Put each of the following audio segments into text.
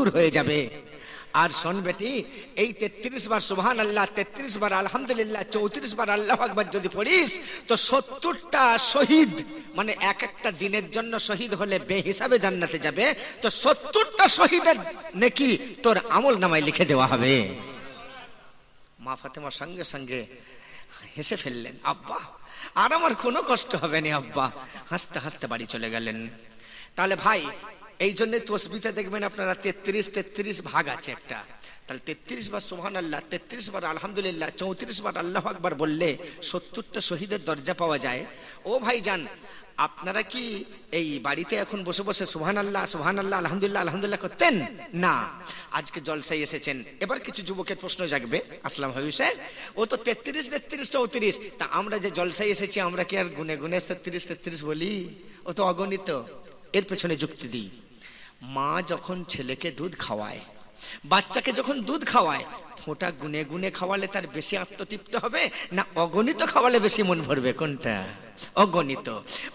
দূর হয়ে যাবে। আর শোন বেটি, এই তেত্রিশ বার সুবহান আল্লাহ তেত্রিশ বার আলহামদুলিল্লাহ, চৌত্রিশ বার আল্লাহ আকবার যদি পড়িস, তো সত্তরটা শহীদ মানে এক একটা দিনের জন্য শহীদ হলে বে হিসাবে জান্নাতে যাবে, তো সত্তরটা শহীদের নাকি তোর আমল নামায় লিখে দেওয়া হবে। মা ফাতেমা সঙ্গে সঙ্গে হেসে ফেললেন, আব্বা, আর আমার কোনো কষ্ট হবে না আব্বা। হাসতে হাসতে বাড়ি চলে গেলেন। তাহলে ভাই এই জন্য তসবিতে দেখবেন আপনারা তেত্রিশ তেত্রিশ ভাগ আছে একটা। তাহলে তেত্রিশ বার সোহান আল্লাহ তেত্রিশ বার আলহামদুলিল্লাহ, চৌত্রিশ বার আল্লাহ আকবার বললে সত্তরটা শহীদের দরজা পাওয়া যায়। ও ভাই যান আপনারা কি এই বাড়িতে এখন বসে বসে সুহান আল্লাহ সুহান আল্লাহ আলহামদুলিল্লাহ আলহামদুলিল্লাহ করতেন? না। আজকে জলসাই এসেছেন। এবার কিছু যুবকের প্রশ্ন জাগবে। আসলাম হাবিব সাহেব ও তো তেত্রিশ তেত্রিশ, চৌত্রিশ। তা আমরা যে জলসাই এসেছি, আমরা কি আর গুনে গুনে তেত্রিশ তেত্রিশ বলি? ও তো অগণিত। এর পেছনে যুক্তি দিই। মা যখন ছেলেকে দুধ খাওয়ায় বাচ্চাকে যখন দুধ খাওয়ায় ফোঁটা গুনে গুনে খাওয়ালে তার বেশি আত্মতৃপ্ত হবে, না অগণিত খাওয়ালে বেশি মন ভরবে? কোনটা? অগণিত।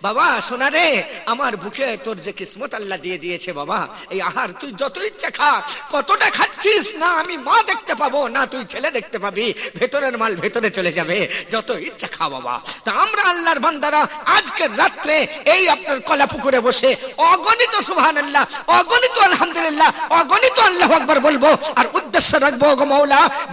বাবা, শোনা রে, আমার বুকে তোর যে কিসমত আল্লাহ দিয়ে দিয়েছে বাবা, এই আহার তুই যত ইচ্ছা খা, কতটা খাচ্ছিস, না আমি মা দেখতে পাবো, না তুই ছেলে দেখতে পাবি, ভেতরের মাল ভেতরে চলে যাবে, যত ইচ্ছা খা বাবা। তা আমরা আল্লাহর বান্দারা আজকের রাত্রে এই আপনার কলা পুকুরে বসে অগণিত সুবহান আল্লাহ অগণিত আলহামদুলিল্লাহ, অগণিত আল্লাহ আকবার বলব, আর উদ্দেশ্য রাখব গো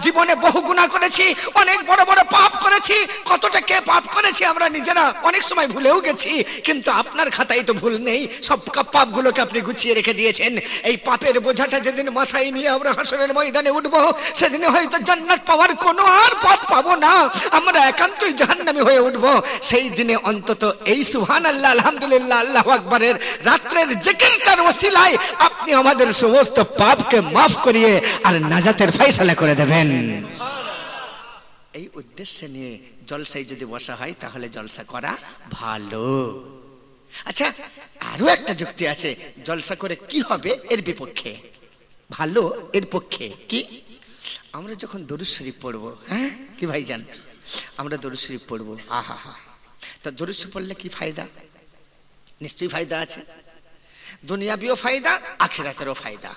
জীবনে বহু গুণা করেছি, অনেক বড় বড় পাপ করেছি, কতটা কে পাপ করেছি আমরা নিজেরা অনেক সময় ভুলেও গেছি, কিন্তু আপনার খাতায় তো ভুল নেই, সব পাপগুলোকে আপনি গুছিয়ে রেখে দিয়েছেন। এই পাপের বোঝাটা যেদিন মাথায় নিয়ে আমরা হাসনের ময়দানে উঠবো, সেদিনে হয়তো জান্নাত পাওয়ার কোনো আর পথ পাবো না। আমরা একান্তই জাহান্নামি হয়ে উঠবো। সেই দিনে অন্তত এই সুহান আল্লাহ আলহামদুলিল্লাহ, আল্লাহ আকবরের রাত্রের জেকেরটার ওসিলায় আপনি আমাদের সমস্ত পাপকে মাফ করিয়ে আর নাজাতের ফয়সালা করে দেবেন। এই উদ্দেশ্যে নিয়ে জলসায় যদি বসা হয়, তাহলে জলসা করা ভালো। আচ্ছা আরও একটা যুক্তি আছে, জলসা করে কি হবে এর বিপক্ষে? ভালো এর পক্ষে, কি? আমরা যখন দরুদ শরীফ পড়ব হ্যাঁ? কি ভাই জান আমরা দরুদ শরীফ পড়ব। আহা হা। তা দরুদ শরীফ পড়লে কি ফায়দা? নিশ্চয়ই ফায়দা আছে। দুনিয়াবিও ফায়দা, আখেরাতেরও ফায়দা।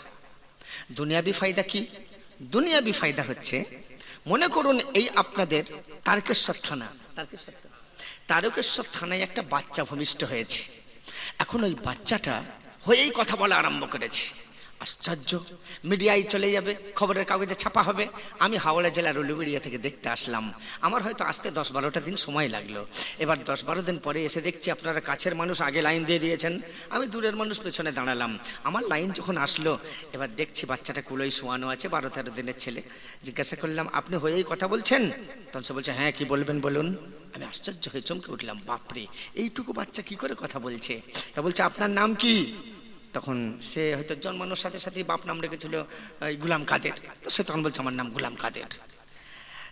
দুনিয়াবি ফায়দা কি? দুনিয়াবি ফায়দা হচ্ছে। মনে করুন এই আপনাদের তারকেশ্বর থানা তারকেশ্বর তারকেশ্বর থানায় একটা বাচ্চা ভূমিষ্ঠ হয়েছে। এখন ওই বাচ্চাটা হয়েই কথা বলা আরম্ভ করেছে। আশ্চর্য। মিডিয়ায় চলে যাবে, খবরের কাগজে ছাপা হবে। আমি হাওড়া জেলার উলুবেড়িয়া থেকে দেখতে আসলাম। আমার হয়তো আসতে দশ বারোটা দিন সময় লাগল। এবার দশ বারো দিন পরে এসে দেখছি আপনারা কাছের মানুষ আগে লাইন দিয়ে দিয়েছেন। আমি দূরের মানুষ পেছনে দাঁড়ালাম। আমার লাইন যখন আসলো, এবার দেখছি বাচ্চাটা কুলোই শোয়ানো আছে, বারো তেরো দিনের ছেলে। জিজ্ঞাসা করলাম, আপনি হয়েই কথা বলছেন? তখন সে বলছে হ্যাঁ কি বলবেন বলুন? আমি আশ্চর্য হয়ে চমকে উঠলাম, বাপরে, এইটুকু বাচ্চা কি করে কথা বলছে? তা বলছে, আপনার নাম কি? তখন সে হয়তো জন্মানোর সাথে সাথে বাপ নাম রেখেছিল গুলাম কাদের। তো সে তখন বলছে, আমার নাম গুলাম কাদের?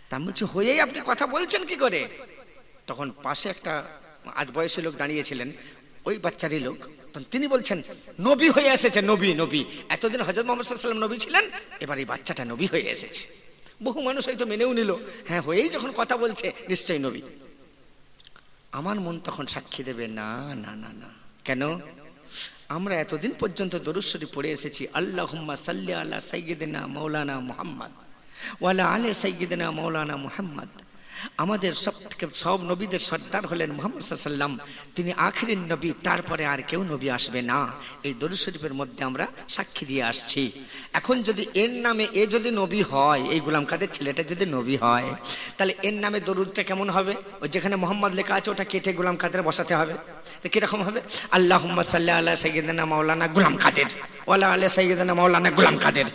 তা বলছি, হয়েই আপনি কথা বলছেন কি করে? তখন পাশে একটা আজ বয়সী লোক দাঁড়িয়েছিলেন, ওই বাচ্চারই লোক। তখন তিনি বলছেন, নবী হয়ে এসেছে, নবী নবী। এতদিন হজরত মোহাম্মদ সাল্লাম নবী ছিলেন, এবার এই বাচ্চাটা নবী হয়ে এসেছে। বহু মানুষ হয়তো মেনেও নিল হ্যাঁ হয়েই যখন কথা বলছে, নিশ্চয়ই নবী। আমার মন তখন সাক্ষী দেবে, না না না না। কেন? আমরা এতদিন পর্যন্ত দরুশ্বরী পড়ে এসেছি। আল্লাহ সাল্লি আল্লাহ সাইয়িদিনা মৌলানা মোহাম্মদ, ওয়ালা আলে সাইয়িদিনা মৌলানা মুহাম্মদ। আমাদের সব থেকে সব নবীদের সর্দার হলেন মোহাম্মদ সাল্লাম তিনি আখিরের নবী, তারপরে আর কেউ নবী আসবে না। এই দরুদ শরীফের মধ্যে আমরা সাক্ষী দিয়ে আসছি। এখন যদি এর নামে এ যদি নবী হয়, এই গুলাম কাদের ছেলেটা যদি নবী হয়, তাহলে এর নামে দরুদটা কেমন হবে? ওই যেখানে মোহাম্মদ লেখা আছে, ওটা কেটে গুলাম কাদের বসাতে হবে? তো কীরকম হবে? আল্লাহ সাল্লাহ আল্লাহ সৈয়দানা মাওলানা গুলাম কাদের। ওয়ালা আল্লাহ সৈয়দানা মাওলানা গুলাম কাদের।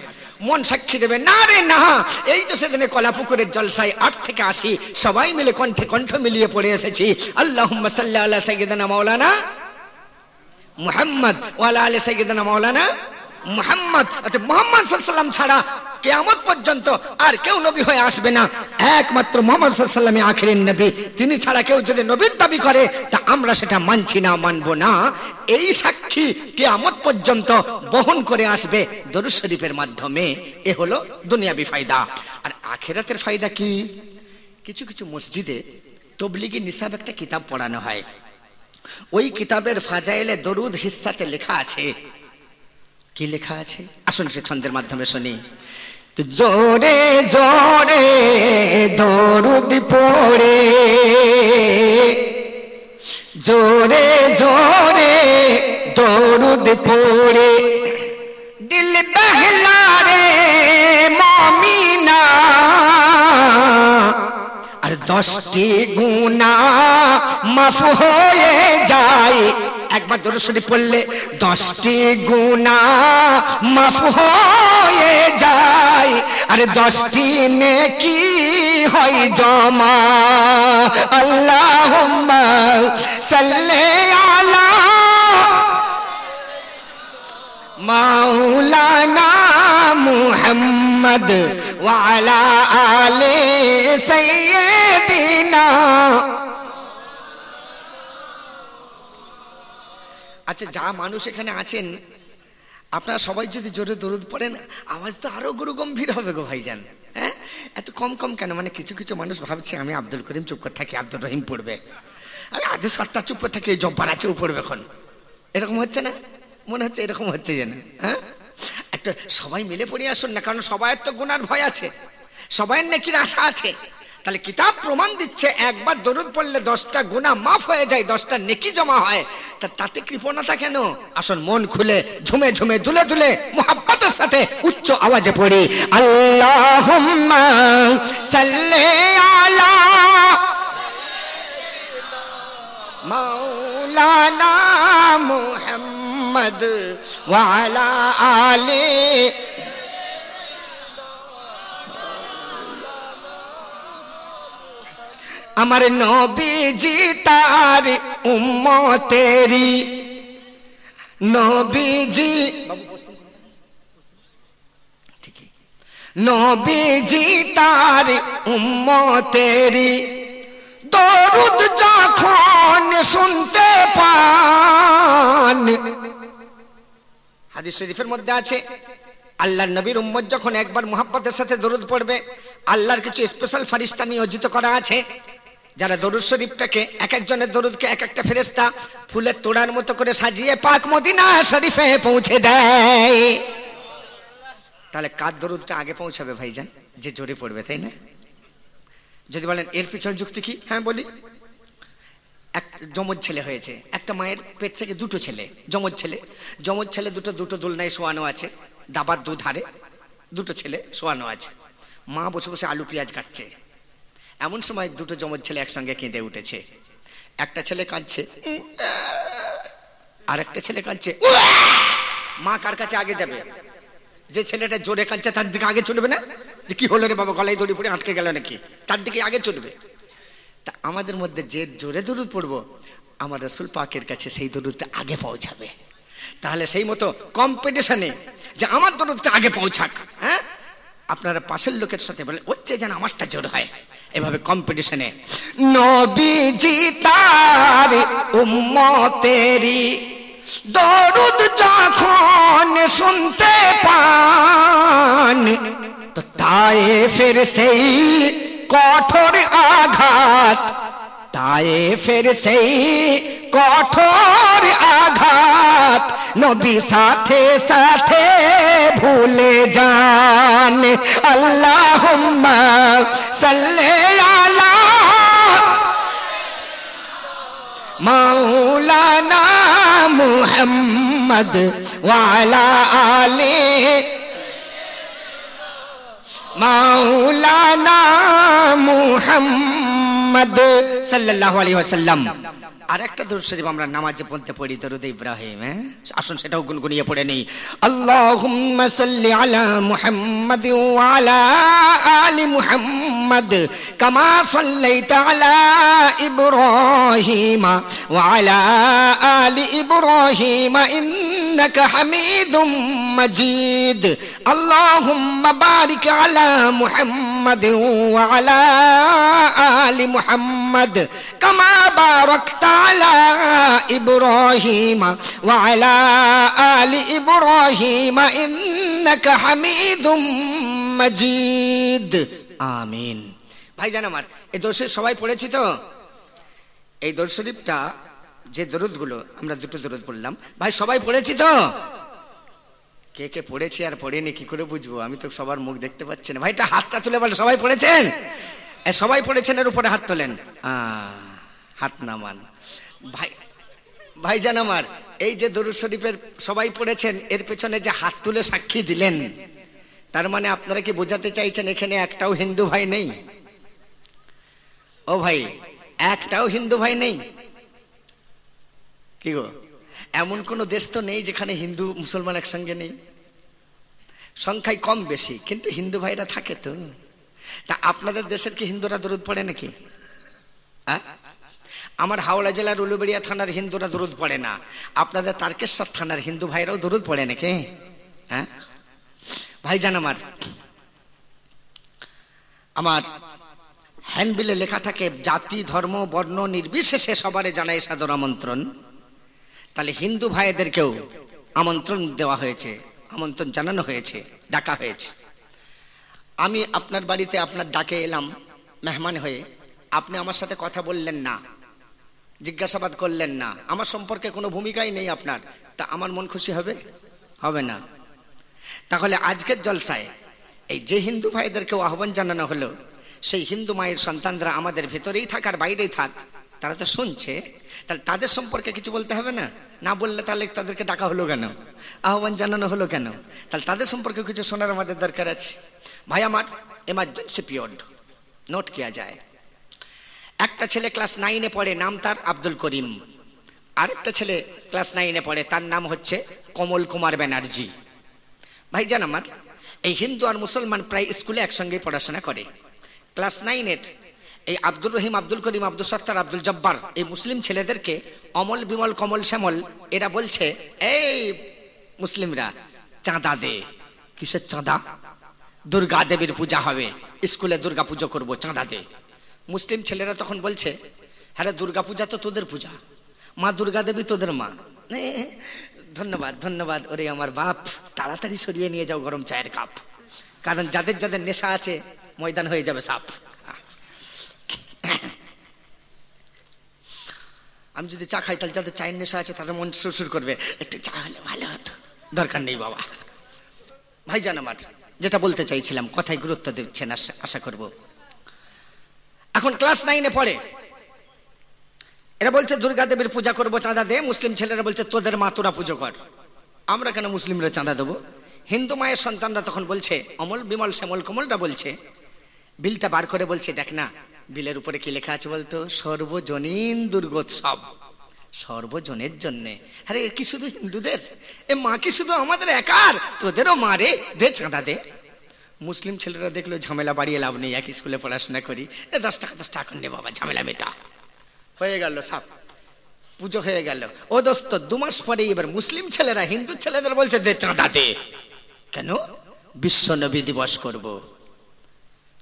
মন সাক্ষী দেবে, না রে, না। এই তো সেদিনে কলাপুকুরের জলসায় আট থেকে আসি সবাই মিলে কণ্ঠে কণ্ঠ মিলিয়ে পড়ে এসেছি। আল্লাহ সাল্লাহ আল্লাহ সৈয়দানা মাওলানা মুহাম্মদ ওয়ালা আলী সাইদানা মাওলানা মুহাম্মদ। মোহাম্মদ সাল্লাম ছাড়া কেয়ামত পর্যন্ত আর কেউ নবী হয়ে আসবে না। একমাত্র মোহাম্মদ সাল্লামে আখেরের নবী। তিনি ছাড়া কেউ যদি নবীর দাবি করে, তা আমরা সেটা মানছি না, মানব না। এই সাক্ষী কেয়ামত পর্যন্ত বহন করে আসবে দরুদ শরীফের মাধ্যমে। এ হলো দুনিয়াবি ফায়দা। আর আখেরাতের ফায়দা কি? কিছু কিছু মসজিদে তবলিগি নিসাব একটা কিতাব পড়ানো হয়। ওই কিতাবের ফাজাইলে দরুদ হিসাতে লেখা আছে। কি লেখা আছে? আসুন একটু ছন্দের মাধ্যমে শুনি। জোরে জোরে দরুদ পড়ে। জোরে জোরে দরুদ পড়ে। দিল বহলা রে মমিনা। আর দশটি গুণা মাফ হয়ে যায়। একবার দরশরী পড়লে দশটি গুণা মাফ হয়ে যায়। আরে দশটি নেকি হয় জমা। আল্লাহ সাল্লে আলা মাওলানা মুহাম্মদ ওয়ালা আলে সাইয়্যিদিনা আচ্ছা যা মানুষ এখানে আছেন, আপনারা সবাই যদি জোরে দরুদ পড়েন, আওয়াজ তো আরও গুরু গম্ভীর হবে গো ভাইজান। হ্যাঁ? এত কম কম কেন? মানে কিছু কিছু মানুষ ভাবছে, আমি আব্দুল করিম চুপ করে থাকি আব্দুল রহিম পড়বে। আমি আধে সাতটা চুপ করে থাকি জব্বার আছে ও পড়বে এখন। এরকম হচ্ছে না? মনে হচ্ছে এরকম হচ্ছে যেন হ্যাঁ? একটা সবাই মিলে পড়ে আসুন না, কারণ সবাই তো গুনার ভয় আছে। সবাই নেকির আশা আছে। তাহলে কিতাব প্রমাণ দিচ্ছে, একবার দরুদ পড়লে দশটা গুণা মাফ হয়ে যায়, দশটা নেকি জমা হয়। তা তাতে কৃপণতা কেন? আসুন, মন খুলে, ঝুমে ঝুমে, দুলে দুলে মোহাব্বতের সাথে উচ্চ আওয়াজে পড়ি। আল্লাহ সাল্লে আলা ওয়ালা আলে আমার নবীজি তার উম্মতেরি নবীজি নবীজি তার উম্মতেরি দরুদ যখন শুনতে পান, হাদিস শরীফের মধ্যে আছে, আল্লাহর নবীর উম্মত যখন একবার মুহাব্বতের সাথে দরুদ পড়বে, আল্লাহর কিছু স্পেশাল ফারিস্তা নিয়োজিত করা আছে যারা দরুদ শরীফটাকে এক একজনের দরুদকে এক একটা ফেরেস্তা ফুলের তোড়ার মতো করে সাজিয়ে পাক মদিনা শরীফে পৌঁছে দেয়। তাহলে কার দরুদটা আগে পৌঁছাবে ভাইজান? যে জোরে পড়বে, তাই না? যদি বলেন, এর পিছনে যুক্তি কি? হ্যাঁ বলি। এক যমজ ছেলে হয়েছে, একটা মায়ের পেট থেকে দুটো ছেলে, যমজ ছেলে। যমজ ছেলে দুটো দুটো দোলনায় শোয়ানো আছে, দাবার দুধারে, দুটো ছেলে শোয়ানো আছে। মা বসে বসে আলু পেঁয়াজ কাটছে। এমন সময় দুটো জমজ ছেলে একসঙ্গে কেঁদে উঠেছে। একটা ছেলে কাঁদছে আর একটা ছেলে কাঁদছে মা কার কাছে আগে যাবে? যে ছেলেটা জোরে কাঁদছে, তার দিকে আগে চলবে না? যে কি হলো রে বাবা, গলায় দড়ি পড়ে আটকে গেল নাকি? তার দিকে আগে চলবে। তা আমাদের মধ্যে যে জোরে দরুদ পড়ব, আমার রসুল পাকের কাছে সেই দরুদটা আগে পৌঁছাবে। তাহলে সেই মতো কম্পিটিশনে যে আমার দরুদটা আগে পৌঁছাক হ্যাঁ? আপনারা পাশের লোকের সাথে বলে হচ্ছে যেন আমারটা জোর হয়। এভাবে কম্পিটিশনে নবীজি তার উম্মতেরি দরুদ যখন শুনতে পান, তো তাই ফের সেই কঠোর আঘাত, তায়ে ফের সেই কঠোর আঘাত, নবী সাথে সাথে ভুলে যান। আল্লাহ সাল্লে আলা মাওলানা মুহাম্মদ ওয়ালা আলে মাওলানা মুহাম্মদ সাল্লাল্লাহু আলাইহি ওয়াসাল্লাম আর একটা দরুদ শরীফ আমরা নামাজে পড়তে পড়ি, দরুদ ইব্রাহিম হ্যাঁ? আসুন, সেটাও গুনগুনিয়ে পড়ে নেই। আল্লাহুম্মা সাল্লি আলা মুহাম্মাদ ওয়া আলা আলি মুহাম্মাদ কামা সাল্লাইতা আলা ইব্রাহিম ওয়া আলা আলি ইব্রাহিম ইন্নাকা হামিদুম মাজিদ। আল্লাহুম্মা বারিক আলা মুহাম্মাদ ওয়া আলা আলি মুহাম্মাদ কামা বারাকতা على إبراهيم وعلى آل إبراهيم إنك حميد مجيد آمين ভাইজান আমার এই দরুদ শরীফ সবাই পড়েছি তো এই দরুদ শরীফটা যে দরুদগুলো আমরা দুটো দরুদ পড়লাম ভাই সবাই পড়েছি তো কে কে পড়েছে আর পড়েনি কি করে বুঝবো আমি তো সবার মুখ দেখতে পাচ্ছি না ভাইটা হাতটা তুলে বলে সবাই পড়েছেন এ, সবাই পড়েছেন এর উপরে হাত তোলেন আহ, হাত নামান। ভাই, ভাইজান আমার, এই যে দরুদ শরীফের সবাই পড়েছেন, এর পেছনে যে হাত তুলে সাক্ষী দিলেন, তার মানে আপনারা কি বোঝাতে চাইছেন এখানে একটাও হিন্দু ভাই নেই? ও ভাই, একটাও হিন্দু ভাই নেই? কি গো? এমন কোন দেশ তো নেই যেখানে হিন্দু মুসলমান একসঙ্গে নেই? সংখ্যায় কম বেশি, কিন্তু হিন্দু ভাইরা থাকে তো। তা আপনাদের দেশের কি হিন্দুরা দরুদ পড়ে নাকি? হ্যাঁ আমার হাওড়া জেলার উলুবেড়িয়া থানার হিন্দুরা দরুদ পড়ে না। আপনাদের তারকেশ্বর থানার হিন্দু ভাইরাও দরুদ পড়ে নাকি? হ্যাঁ? ভাইজান আমার আমার হ্যান্ডবিলে লেখা থাকে, জাতি, ধর্ম, বর্ণ নির্বিশেষে সবারে জানাই সাদর আমন্ত্রণ। তাহলে হিন্দু ভাইদেরকেও আমন্ত্রণ দেওয়া হয়েছে, আমন্ত্রণ জানানো হয়েছে, ডাকা হয়েছে। আমি আপনার বাড়িতে আপনার ডাকে এলাম, মেহমান হয়ে। আপনি আমার সাথে কথা বললেন না। জিজ্ঞাসাবাদ করলেন না। আমার সম্পর্কে কোনো ভূমিকাই নেই আপনার। তা আমার মন খুশি হবে? হবে না। তাহলে আজকের জলসায় এই যে হিন্দু ভাইদেরকেও আহ্বান জানানো হলো, সেই হিন্দু মায়ের সন্তানরা আমাদের ভেতরেই থাক আর বাইরেই থাক, তারা তো শুনছে, তাহলে তাদের সম্পর্কে কিছু বলতে হবে না? না বললে তাহলে তাদেরকে ডাকা হলো কেন? আহ্বান জানানো হলো কেন? তাহলে তাদের সম্পর্কে কিছু শোনার আমাদের দরকার আছে। ভাই আমার, এমার্জেন্সি পিরিয়ড, নোট কিয়া যায়। একটা ছেলে ক্লাস নাইনে পড়ে, নাম তার আব্দুল করিম। আরেকটা ছেলে ক্লাস নাইনে পড়ে, তার নাম হচ্ছে কমল কুমার ব্যানার্জি। ভাই ভাইজান আমার, এই হিন্দু আর মুসলমান প্রায় স্কুলে একসঙ্গে পড়াশোনা করে। ক্লাস নাইনের এই আব্দুর রহিম, আব্দুল করিম, আব্দুল সত্তার, আব্দুল জব্বার, এই মুসলিম ছেলেদেরকে অমল বিমল, কমল শ্যামল, এরা বলছে, এই মুসলিমরা, চাঁদা দে। কিসের চাঁদা? দুর্গা দেবীর পূজা হবে। স্কুলে দুর্গা পুজো করব, চাঁদা দে। মুসলিম ছেলেরা তখন বলছে হ্যাঁ দুর্গা পূজা তো তোদের পূজা, মা দুর্গা দেবী তোদের মা। ধন্যবাদ ধন্যবাদ, ওরে আমার বাপ, তাড়াতাড়ি সরিয়ে নিয়ে যাও গরম চায়ের কাপ, কারণ যাদের যাদের নেশা আছে, ময়দান হয়ে যাবে সাপ। আমি যদি চা খাই, তাহলে যাদের চায়ের নেশা আছে তাদের মন সুরসুর করবে, একটু চা হলে ভালো হতো, দরকার নেই বাবা। ভাই ভাইজান আমার, যেটা বলতে চাইছিলাম, কথায় গুরুত্ব দিচ্ছেন আশা করব। এখন ক্লাস নাইনে পড়ে। এরা বলছে, দুর্গা দেবীর পূজা করব, চাঁদা দে। মুসলিম ছেলেরা বলছে, তোদের মা তোরা পুজো কর। আমরা কেন মুসলিমরা চাঁদা দেবো? হিন্দু মায়ের সন্তানরা তখন বলছে, অমল, বিমল, শ্যামল কমলটা বলছে, বিলটা বার করে বলছে, দেখ না, বিলের উপরে কি লেখা আছে বলতো? সর্বজনীন দুর্গোৎসব। সর্বজনের জন্যে। আরে কি শুধু হিন্দুদের? এ মা কি শুধু আমাদের একার? তোদেরও মা রে, দে চাঁদা দে। মুসলিম ছেলেরা দেখল ঝামেলা বাড়িয়ে লাভ নেই এক স্কুলে পড়াশোনা করি। এ, দশ টাকা দশ টাকা নে বাবা ঝামেলা মেটা হয়ে গেল সাপ পুজো হয়ে গেল। ও দোস্ত, দু মাস পরে এবার মুসলিম ছেলেরা, হিন্দু ছেলেদের বলছে, দে চাঁদা দে। কেন? বিশ্ব নবী দিবস করব।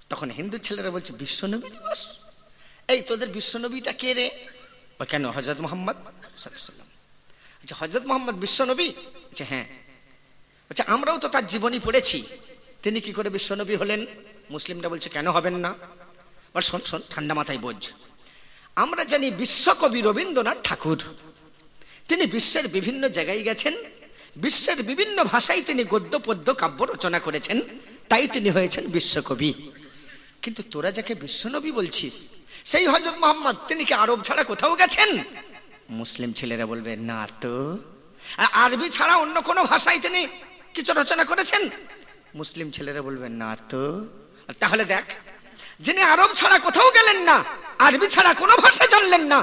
তখন হিন্দু ছেলেরা বলছে, বিশ্ব নবী দিবস? এই তোদের বিশ্ব নবীটা কে রে? কেন হজরত মোহাম্মদ সাল্লাম আচ্ছা হজরত মোহাম্মদ বিশ্ব নবী? হ্যাঁ। আচ্ছা আমরাও তো তার জীবনী পড়েছি। তিনি কি করে বিশ্বনবী হলেন? মুসলিমরা বলছে, কেন হবেন না? বল, শোন শোন, ঠান্ডা মাথায় বোঝ। আমরা জানি বিশ্বকবি রবীন্দ্রনাথ ঠাকুর। তিনি বিশ্বের বিভিন্ন জায়গায় গেছেন। বিশ্বের বিভিন্ন ভাষায় তিনি গদ্য পদ্য কাব্য রচনা করেছেন। তাই তিনি হয়েছেন বিশ্বকবি। কিন্তু তোরা যাকে বিশ্বনবী বলছিস, সেই হজরত মোহাম্মদ, তিনি কি আরব ছাড়া কোথাও গেছেন? মুসলিম ছেলেরা বলবে, না তো। আর আরবি ছাড়া অন্য কোনো ভাষায় তিনি কিছু রচনা করেছেন? মুসলিম ছেলেরা বলবেন, না তো। তাহলে দেখ, যিনি আরব ছাড়া কোথাও গেলেন না, আরবি ছাড়া কোনো ভাষা জানলেন না,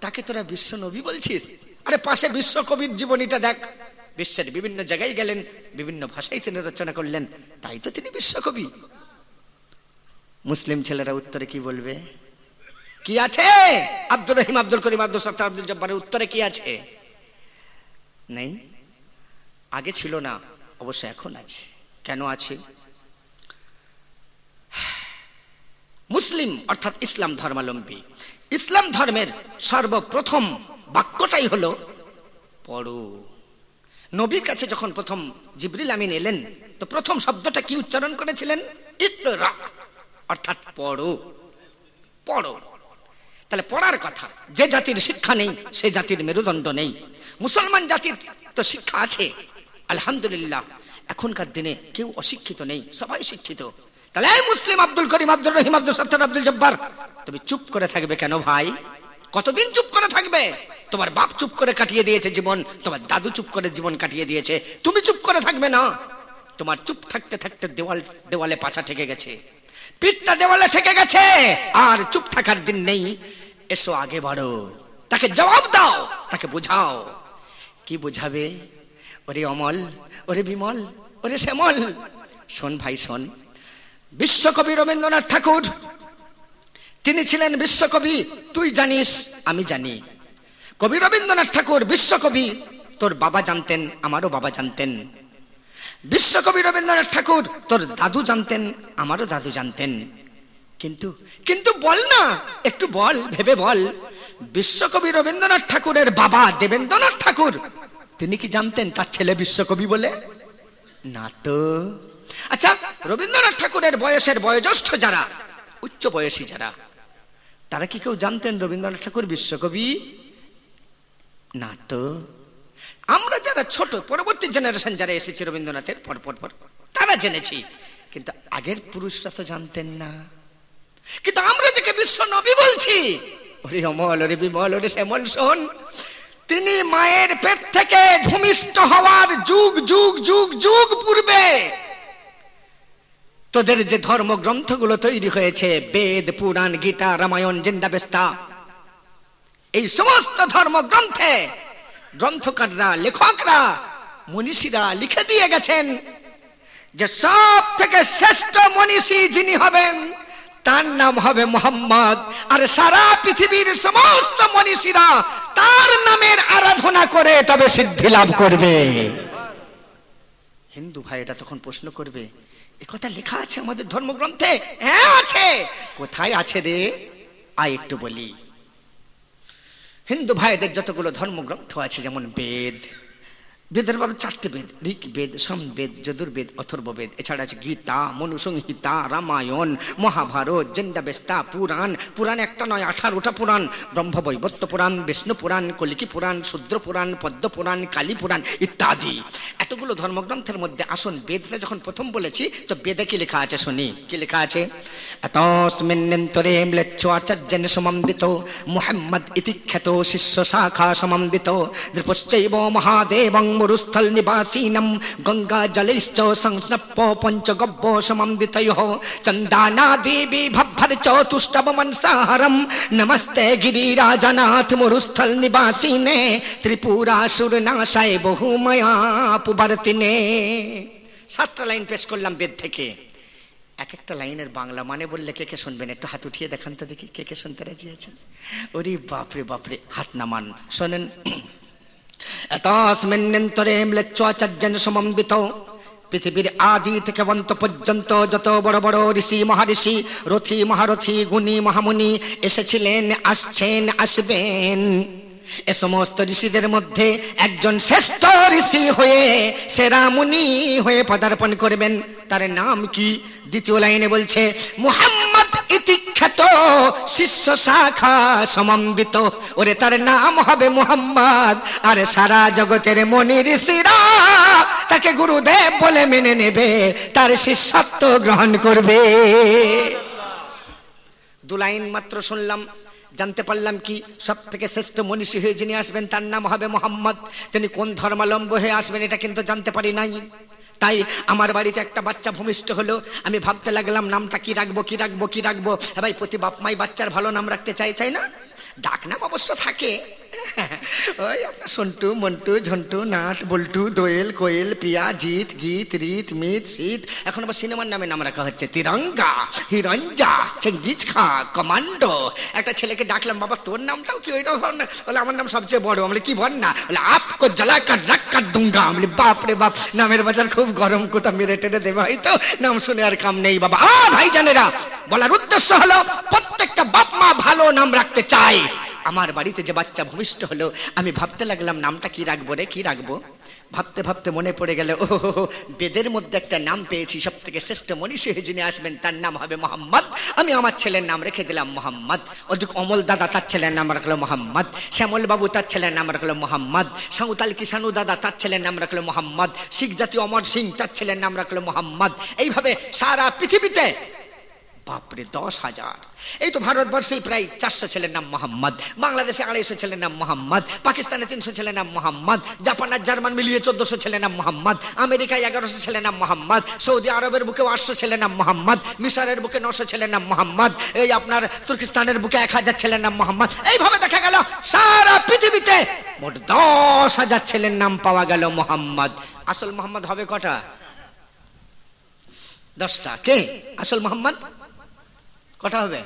তাকে তোরা বিশ্ব নবী বলছিস? আরে পাশে বিশ্বকবির জীবনীটা দেখ। বিশ্বের বিভিন্ন জায়গায় গেলেন, বিভিন্ন ভাষায় তিনি রচনা করলেন, তাই তো তিনি বিশ্বকবি মুসলিম ছেলেরা উত্তরে কি বলবে? কি আছে? আব্দুর রহিম, আব্দুল করিম, আব্দুল সত্তার, আব্দুল জব্বারের উত্তরে কি আছে? নেই। আগে ছিল না, অবশ্য এখন আছে। কেন আছে? মুসলিম অর্থাৎ ইসলাম ধর্মাবলম্বী। ইসলাম ধর্মের সর্বপ্রথম বাক্যটাই হলো, পড়ো। নবীর কাছে যখন প্রথম জিবরিল আমিন এলেন, তো প্রথম শব্দটা কি উচ্চারণ করেছিলেন? ইকরা, অর্থাৎ পড়ো। পড়ো। তাহলে পড়ার কথা, যে জাতির শিক্ষা নেই, সে জাতির মেরুদণ্ড নেই। মুসলমান জাতির তো শিক্ষা আছে। আলহামদুলিল্লাহ এখনকার দিনে কেউ অশিক্ষিত নেই, সবাই শিক্ষিত। তাহলে মুসলিম আব্দুল করিম আব্দুল রহিম আব্দুল সত্তার, আব্দুল জব্বার, তুমি চুপ করে থাকবে কেন ভাই? কতদিন চুপ করে থাকবে? তোমার বাপ চুপ করে কাটিয়ে দিয়েছে জীবন, তোমার দাদু চুপ করে জীবন কাটিয়ে দিয়েছে। তুমি চুপ করে থাকবে না। তোমার চুপ থাকতে থাকতে দেওয়াল, দেওয়ালে পাছা ঠেকে গেছে। পিঠটা দেওয়ালে ঠেকে গেছে। আর চুপ থাকার দিন নেই। এসো আগে বাড়ো। তাকে জবাব দাও, তাকে বোঝাও। কি বোঝাবে? ওরে অমল, ওরে বিমল, ওরে শ্যামল। শোন ভাই, শোন। বিশ্বকবি রবীন্দ্রনাথ ঠাকুর, তিনি ছিলেন বিশ্বকবি, তুই জানিস, আমি জানি। কবি রবীন্দ্রনাথ ঠাকুর, বিশ্বকবি, তোর বাবা জানতেন, আমারও বাবা জানতেন। বিশ্বকবি রবীন্দ্রনাথ ঠাকুর, তোর দাদু জানতেন, আমারও দাদু জানতেন। কিন্তু কিন্তু বল না, একটু বল, ভেবে বল। বিশ্বকবি রবীন্দ্রনাথ ঠাকুরের বাবা দেবেন্দ্রনাথ ঠাকুর তিনি কি জানতেন তার ছেলে বিশ্বকবি বলে? না তো। আচ্ছা রবীন্দ্রনাথ ঠাকুরের বয়সের বয়োজ্যেষ্ঠ যারা, উচ্চ বয়সী যারা, তারা কি কেউ জানতেন রবীন্দ্রনাথ ঠাকুর বিশ্বকবি? না তো। আমরা যারা ছোট, পরবর্তী জেনারেশন যারা এসেছে রবীন্দ্রনাথের, পর পর পর, তারা জেনেছি। কিন্তু আগের পুরুষরা তো জানতেন না। কিন্তু আমরা যাকে বিশ্ব নবী বলছি, ওরে অমল, ওরে বিমল, ওরে শ্যামল শোন তিনি মায়ের পেট থেকে ভূমিষ্ঠ হওয়ার যুগ যুগ যুগ যুগ পূর্বে তোদের যে ধর্মগ্রন্থগুলো তৈরি হয়েছে, বেদ, পুরাণ, গীতা, রামায়ণ জিন্দাবেস্তা এই সমস্ত ধর্মগ্রন্থে গ্রন্থকাররা, লেখকরা, মনীষীরা লিখে দিয়ে গেছেন যে সব থেকে শ্রেষ্ঠ মনীষী যিনি হবেন তার নাম হবে মোহাম্মদ। আর সারা পৃথিবীর সমস্ত মনীষীরা তার নামের আরাধনা করে তবে সিদ্ধি লাভ করবে। হিন্দু ভাইরা তখন প্রশ্ন করবে কথা লেখা আছে আমাদের ধর্মগ্রন্থে? হ্যাঁ আছে। কোথায় আছে রে? আয় একটু বলি। হিন্দু ভাইদের যতগুলো ধর্মগ্রন্থ আছে, যেমন বেদ বেদের বাবা চারটে বেদ, ঋক বেদ সমবেদ যদুর্বেদ অথর্ববেদ এছাড়া আছে গীতা, মনুসংহিতা, রামায়ণ, মহাভারত জেন্দাবেস্তা পুরাণ পুরাণ একটা নয়, আঠারোটা পুরাণ ব্রহ্মবৈবত্য পুরাণ, বিষ্ণু পুরাণ, কলিকি পুরাণ, শূদ্র পুরাণ, পদ্ম পুরাণ, কালী পুরাণ ইত্যাদি। এতগুলো ধর্মগ্রন্থের মধ্যে আসুন, বেদটা যখন প্রথম বলেছি, তো বেদে কি লেখা আছে শুনি? কি লেখা আছে? এতস্মিন্নন্তরে ম্লেচ্ছ আচার্যেন সমন্বিত, মুহাম্মদ ইতি খ্যাত শিষ্য শাখা সমন্বিত, নৃপশ্চৈব মহাদেবং মরুস্থল নিবাসীনম গঙ্গা জলৈশ্চ সংস্নপ্প পঞ্চগব্য সমন্বিতয় দেবী বিভ্ভর চতুষ্টব মনসাহরম নমস্তে গিরিরাজনাথ মরুস্থল নিবাসীনে ত্রিপুরাসুর নাশায় বহুময়া পুবর্তিনে সাতটা লাইন পেশ করলাম বেদ থেকে এক একটা লাইনের বাংলা মানে বললে কে কে শুনবেন? একটু হাত উঠিয়ে দেখান তো দেখি কে কে শুনতে রাজি আছেন। ওরে বাপরে বাপরে, হাত নামান। শোনেন এতস্মিন্নন্তরে ম্লেচ্ছাচার্যেন সমন্বিত। পৃথিবীর আদি থেকে অন্ত পর্যন্ত যত বড় বড় ঋষি মহারিষি রথি, মহারথী, গুণী, মহামুনি এসেছিলেন, আসছেন, আসবেন। এ সমস্ত ঋষিদের মধ্যে একজন শ্রেষ্ঠ ঋষি হয়ে, সেরা মুনি হয়ে পদার্পণ করবেন। তার নাম কি? দ্বিতীয় লাইনে বলছে, মুহাম্মদ ইতিখ্যাত শিষ্য শাখা সমন্বিত। ওরে তার নাম হবে মুহাম্মদ, আর সারা জগতের মনি ঋষিরা তাকে গুরুদেব বলে মেনে নেবে, তার শিষ্যত্ব গ্রহণ করবে। দু লাইন মাত্র শুনলাম, জানতে পারলাম কি সব থেকে শ্রেষ্ঠ মনীষী হয়ে যিনি আসবেন তার নাম হবে মোহাম্মদ। তিনি কোন ধর্মালম্ব হয়ে আসবেন এটা কিন্তু জানতে পারি নাই। তাই আমার বাড়িতে একটা বাচ্চা ভূমিষ্ঠ হলো। আমি ভাবতে লাগলাম, নামটা কি রাখব কি রাখব কি রাখব? ভাই, প্রতি বাপ মাই বাচ্চার ভালো নাম রাখতে চাই চাই না? ডাক নাম অবশ্য থাকে। ওই আপনার সন্টু, মন্টু, ঝন্টু, নাট, বল্টু, দোয়েল, কোয়েল, পিয়া, জিত, গীত, রীত, মিত, শীত। এখন আবার সিনেমার নামে নাম রাখা হচ্ছে। তিরঙ্গা, হিরঞ্জা, চেঙ্গিজ খা, কমান্ডো। একটা ছেলেকে ডাকলাম, বাবা, তোর নামটাও কি ধর না বলে, আমার নাম সবচেয়ে বড়। আমি কি বল না বলে, আপকো জ্বালা কার রাক কার দুঙ্গা। আমি বাপ রে বাপ, নামের বাজার খুব গরম কোথা মেরে টেরে দেবে হয়তো নাম শুনে আর কাম নেই বাবা। আ ভাই জানেরা বলার উদ্দেশ্য হলো, প্রত্যেকটা বাপ মা ভালো নাম রাখতে চায়। আমার বাড়িতে যে বাচ্চা ভূমিষ্ঠ হলো, আমি ভাবতে লাগলাম নামটা কি রাখব রে, কি রাখব? ভাবতে ভাবতে মনে পড়ে গেল ও বেদের মধ্যে একটা নাম পেয়েছি সব থেকে শ্রেষ্ঠ মনীষী হয়ে যিনি আসবেন, তার নাম হবে মোহাম্মদ। আমি আমার ছেলের নাম রেখে দিলাম মোহাম্মদ। ওদিক অমল দাদা তার ছেলের নাম রাখল মোহাম্মদ। শ্যামল বাবু তার ছেলের নাম রাখল মোহাম্মদ। সাঁওতাল কিষানু দাদা তার ছেলের নাম রাখল মোহাম্মদ। শিখ জাতি অমর সিং তার ছেলের নাম রাখল মোহাম্মদ। এইভাবে সারা পৃথিবীতে বাপরে, দশ হাজার। এই তো ভারতবর্ষে প্রায় চারশো ছেলের নাম মোহাম্মদ, বাংলাদেশে আড়াইশো ছেলের নাম মোহাম্মদ, পাকিস্তানে তিনশো ছেলের নাম মোহাম্মদ, জাপান আর জার্মান মিলিয়ে চোদ্দশো ছেলের নাম মোহাম্মদ, আমেরিকায় এগারোশো ছেলের নাম মোহাম্মদ, সৌদি আরবের বুকে আটশো ছেলের নাম মোহাম্মদ, মিশরের বুকে নশো ছেলের নাম মোহাম্মদ, এই আপনার তুর্কিস্তানের বুকে এক হাজার ছেলের নাম মোহাম্মদ। এইভাবে দেখা গেল, সারা পৃথিবীতে মোট দশ হাজার ছেলের নাম পাওয়া গেল মোহাম্মদ। আসল মোহাম্মদ হবে কটা? দশটা। কে? আসল মোহাম্মদ? কটা হবে?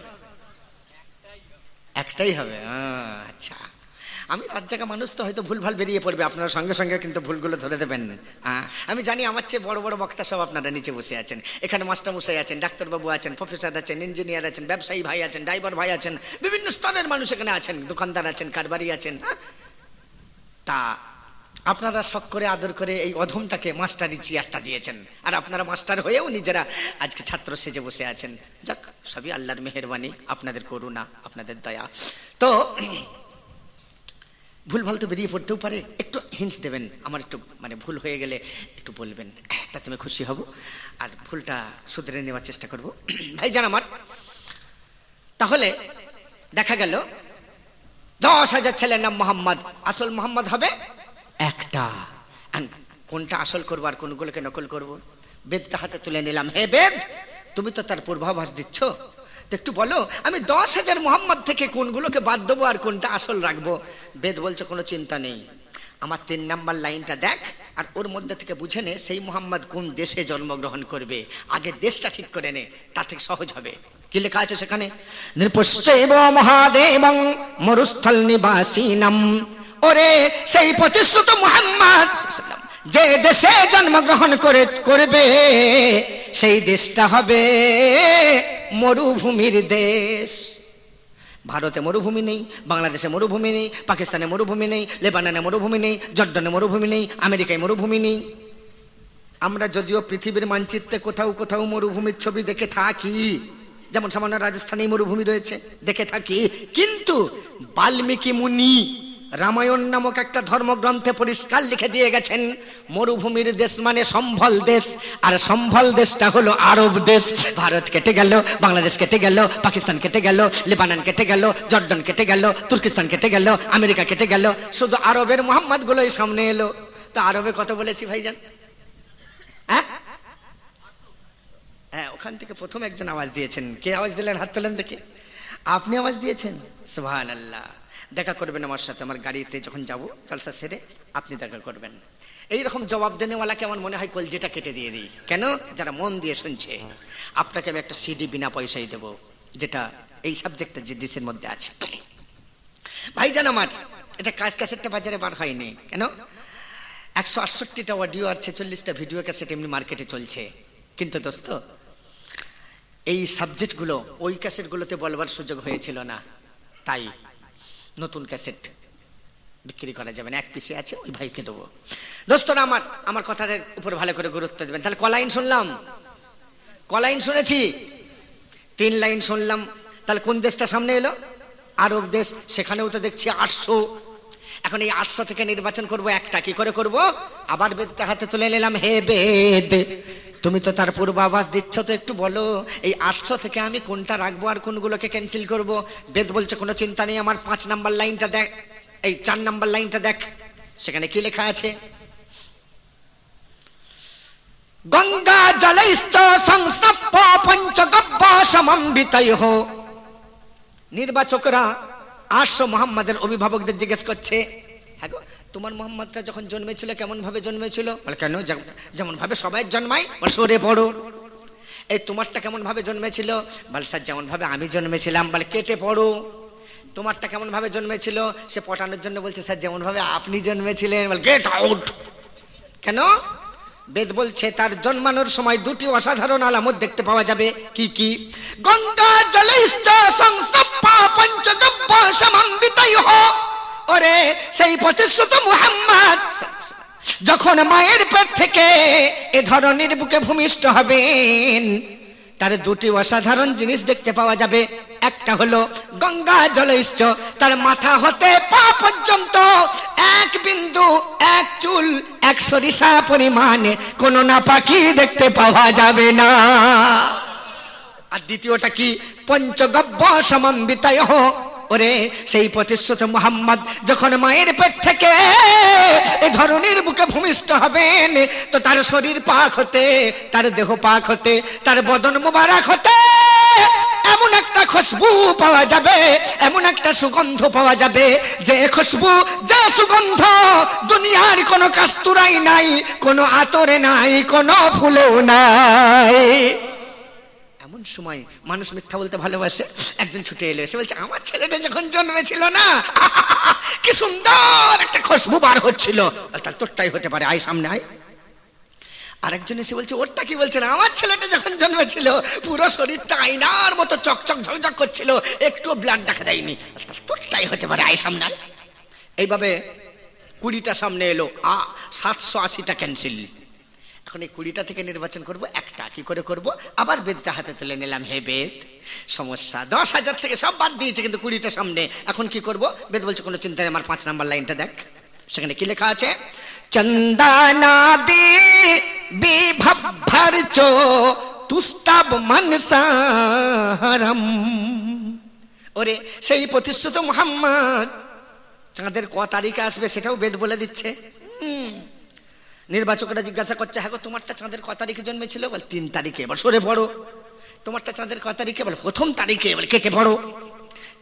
একটাই হবে আচ্ছা। আমি রাত জায়গা মানুষ তো হয়তো ভুলভাল বেরিয়ে পড়বে, আপনারা সঙ্গে সঙ্গে কিন্তু ভুলগুলো ধরে দেবেন। আমি জানি আমার চেয়ে বড় বড় বক্তা সব আপনারা নিচে বসে আছেন। এখানে মাস্টারমশাই আছেন, ডাক্তারবাবু আছেন, প্রফেসর আছেন, ইঞ্জিনিয়ার আছেন, ব্যবসায়ী ভাই আছেন, ড্রাইভার ভাই আছেন, বিভিন্ন স্তরের মানুষ এখানে আছেন, দোকানদার আছেন, কারবারি আছেন? তা আপনারা শখ করে, আদর করে এই অধমটাকে মাস্টারি চেয়ারটা দিয়েছেন। আর আপনারা মাস্টার হয়েও নিজেরা আজকে ছাত্র সেজে বসে আছেন। যাক, সবই আল্লাহর মেহরবানি, আপনাদের করুণা, আপনাদের দয়া। তো ভুল ভালো তো বেরিয়ে পড়তেও পারে। একটু হিন্টস দেবেন, আমার একটু মানে ভুল হয়ে গেলে একটু বলবেন। তাতে আমি খুশি হব। আর ভুলটা শুধরে নেওয়ার চেষ্টা করব। ভাই জান আমার, তাহলে দেখা গেল, দশ হাজার ছেলের নাম মোহাম্মদ। আসল মোহাম্মদ হবে একটা। কোনটা আসল করব আর কোনগুলোকে নকল করব? বেদটা হাতে তুলে নিলাম। হে বেদ, তুমি তো তার পূর্বাভাস দিচ্ছ। একটু বলো, আমি দশ হাজার মোহাম্মদ থেকে কোনগুলোকে বাদ দেবো আর কোনটা আসল রাখব? বেদ বলছে, কোনো চিন্তা নেই। আমার তিন নাম্বার লাইনটা দেখ, আর ওর মধ্যে থেকে বুঝে নে সেই মোহাম্মদ কোন দেশে জন্মগ্রহণ করবে। আগে দেশটা ঠিক করে নে, তা থেকে সহজ হবে। কি লেখা আছে সেখানে? নৃপশ্চৈব মহাদেবং মরুস্থল নিবাসীনম। ওরে সেই প্রতিশ্রুত মুহাম্মদ যে দেশে জন্মগ্রহণ করে, করবে, সেই দেশটা হবে মরুভূমির দেশ। ভারতে মরুভূমি নেই, বাংলাদেশে মরুভূমি নেই, পাকিস্তানে মরুভূমি নেই, লেবাননে মরুভূমি নেই, জর্ডনে মরুভূমি নেই, আমেরিকায় মরুভূমি নেই। আমরা যদিও পৃথিবীর মানচিত্রে কোথাও কোথাও মরুভূমির ছবি দেখে থাকি, যেমন সামান্য রাজস্থানে মরুভূমি রয়েছে, দেখে থাকি, কিন্তু বাল্মীকি মুনি রামায়ণ নামক একটা ধর্মগ্রন্থে পরিষ্কার লিখে দিয়ে গেছেন, মরুভূমির দেশ মানে সম্ভল দেশ, আর সম্ভল দেশটা হলো আরব দেশ। ভারত কেটে গেল, বাংলাদেশ কেটে গেল, পাকিস্তান কেটে গেল, লেবানন কেটে গেল, জর্ডন কেটে গেল, তুর্কিস্তান কেটে গেল, আমেরিকা কেটে গেল, শুধু আরবের মোহাম্মদ গুলোই সামনে এলো। তো আরবে কত বলেছি ভাইজান? হ্যাঁ? হ্যাঁ ওখান থেকে প্রথম একজন আওয়াজ দিয়েছেন। কে আওয়াজ দিলেন? হাত তোলেন দেখে। আপনি আওয়াজ দিয়েছেন? সুহান আল্লাহ দেখা করবেন আমার সাথে, আমার গাড়িতে যখন যাব, জলসা সেরে আপনি দেখা করবেন। এই রকম জবাব দেনেওয়ালাকে আমার মনে হয় কলজেটা কেটে দিয়ে দিই। কেন? যারা মন দিয়ে শুনছে। আপনাকে আমি একটা সিডি বিনা পয়সায় দেব, যেটা এই সাবজেক্টটা যে ডিসের মধ্যে আছে। ভাই ভাইজান আমার, এটা কাজ ক্যাসেটটা বাজারে বার হয়নি। কেন? একশো আটষট্টিটা অডিও আর ছেচল্লিশটা ভিডিও ক্যাসেট এমনি মার্কেটে চলছে। কিন্তু দোস্ত, এই সাবজেক্টগুলো ওই ক্যাসেটগুলোতে বলবার সুযোগ হয়েছিল না। তাই নতুন ক্যাসেট বিক্রি করা যাবে না, এক পিসে আছে, ওই ভাইকে দেবো। দোস্তরা, আমার আমার কথার উপর ভালো করে গুরুত্ব দেবেন। তাহলে কলাইন শুনলাম? কলাইন শুনেছি? তিন লাইন শুনলাম। তাহলে কোন দেশটা সামনে এলো? আরব দেশ, সেখানেও তো দেখছি আটশো। এখন এই আটশো থেকে নির্বাচন করব একটা, কি করে করব? আবার বেদটা হাতে তুলে নিলাম, হে বেদ। তুমি তো তার পূর্বাভাস দিচ্ছ তো একটু বলো, এই আটশো থেকে আমি কোনটা রাখব আর কোনগুলোকে ক্যান্সেল করব? বেদ বলছে, কোনো চিন্তা নেই, আমার পাঁচ নাম্বার লাইনটা দেখ, এই চার নাম্বার লাইনটা দেখ, সেখানে কি লেখা আছে? গঙ্গা জলৈশ্চ সংস্নপ্য পঞ্চগব্য সমম্বিতৈহ নির্বাচকরা আটশো মোহাম্মদের অভিভাবকদের জিজ্ঞেস করছে হ্যাঁ তোমার মোহাম্মদটা যখন জন্মেছিল কেমন ভাবে জন্মেছিল? বলে, কেন? যেমন ভাবে সবাই জন্মায়, বলে, সরে পড়ো। এই তোমারটা কেমন ভাবে জন্মেছিল? বলে, স্যার যেমন ভাবে আমি জন্মেছিলাম, বলে, কেটে পড়ো। তোমারটা কেমন ভাবে জন্মেছিল? সে পটানোর জন্য বলছে, স্যার যেমন ভাবে আপনি জন্মেছিলেন, বলে গেট আউট কেন? বেদ বলছে, তার জন্মানোর সময় দুটি অসাধারণ আলামত দেখতে পাওয়া যাবে। কি কি? গঙ্গা, জলৈশ্চ সংস্নপ্পা পঞ্চগব্য সমন্বিতৈহ ওরে, সেই প্রতিশ্রুত মুহাম্মদ। যখন মায়ের পেট থেকে এ ধরনের বুকে ভূমিষ্ঠ হবেন, তার দুটি অসাধারণ জিনিস দেখতে পাওয়া যাবে। একটা হলো গঙ্গা জলৈশ্চ তার মাথা হতে পা পর্যন্ত এক বিন্দু, এক চুল, এক সরিষা পরিমাণে কোনো না পাখি দেখতে পাওয়া যাবে না। আর দ্বিতীয়টা কি? পঞ্চগব্য সমন্বিতায় ওরে, সেই প্রতিশ্রুত মোহাম্মদ যখন মায়ের পেট থেকে এ ধরনের বুকে ভূমিষ্ঠ হবেন, তো তার শরীর পাক হতে, তার দেহ পাক হতে, তার বদন মুবারক হতে, এমন একটা খুশবু পাওয়া যাবে, এমন একটা সুগন্ধ পাওয়া যাবে, যে খুশবু, যে সুগন্ধ দুনিয়ার কোনো কাস্তুরাই নাই, কোনো আতরে নাই, কোনো ফুলেও নাই। সময় মানুষ মিথ্যা বলতে ভালোবাসে, একজন ছুটে এলো, এসে বলছে, আমার ছেলেটা যখন জন্মেছিল না, কি সুন্দর একটা খুশবু বার হচ্ছিল। তার তোরটাই হতে পারে, আয় সামনে আয়। আরেকজন এসে বলছে, ওরটা কি বলছে না আমার ছেলেটা যখন জন্মেছিল, পুরো শরীরটা আয়নার মতো চকচক ঝকঝক করছিল একটু ব্লাড দেখা দেয়নি। তার তোরটাই হতে পারে, আয় সামনে আয়। এইভাবে কুড়িটা সামনে এলো, আ, সাতশো আশিটা ক্যান্সেল এখন এই কুড়িটা থেকে নির্বাচন করব, একটা কি করে করব? আবার বেদটা হাতে তুলে নিলাম, হে বেদ, সমস্যা। দশ হাজার থেকে সব বাদ দিয়েছে কিন্তু কুড়িটা সামনে। এখন কি করব? বেদ বলছে, কোনো চিন্তা নেই, আমার পাঁচ নাম্বার লাইনটা দেখ। সেখানে কি লেখা আছে? চন্দানাদি বিভর চো তুস্তাব মনসারম ওরে, সেই প্রতিশ্রুত মোহাম্মদ, চাঁদের ক তারিখে আসবে সেটাও বেদ বলে দিচ্ছে। হুম। নির্বাচকরা জিজ্ঞাসা করছে হ্যাঁ তোমারটা চাঁদের ক তারিখে জন্মেছিল? বল, তিন তারিখে। এবার সরে পড়ো। তোমারটা চাঁদের ক তারিখে? বলে, প্রথম তারিখে। বলে, কেটে পড়ো।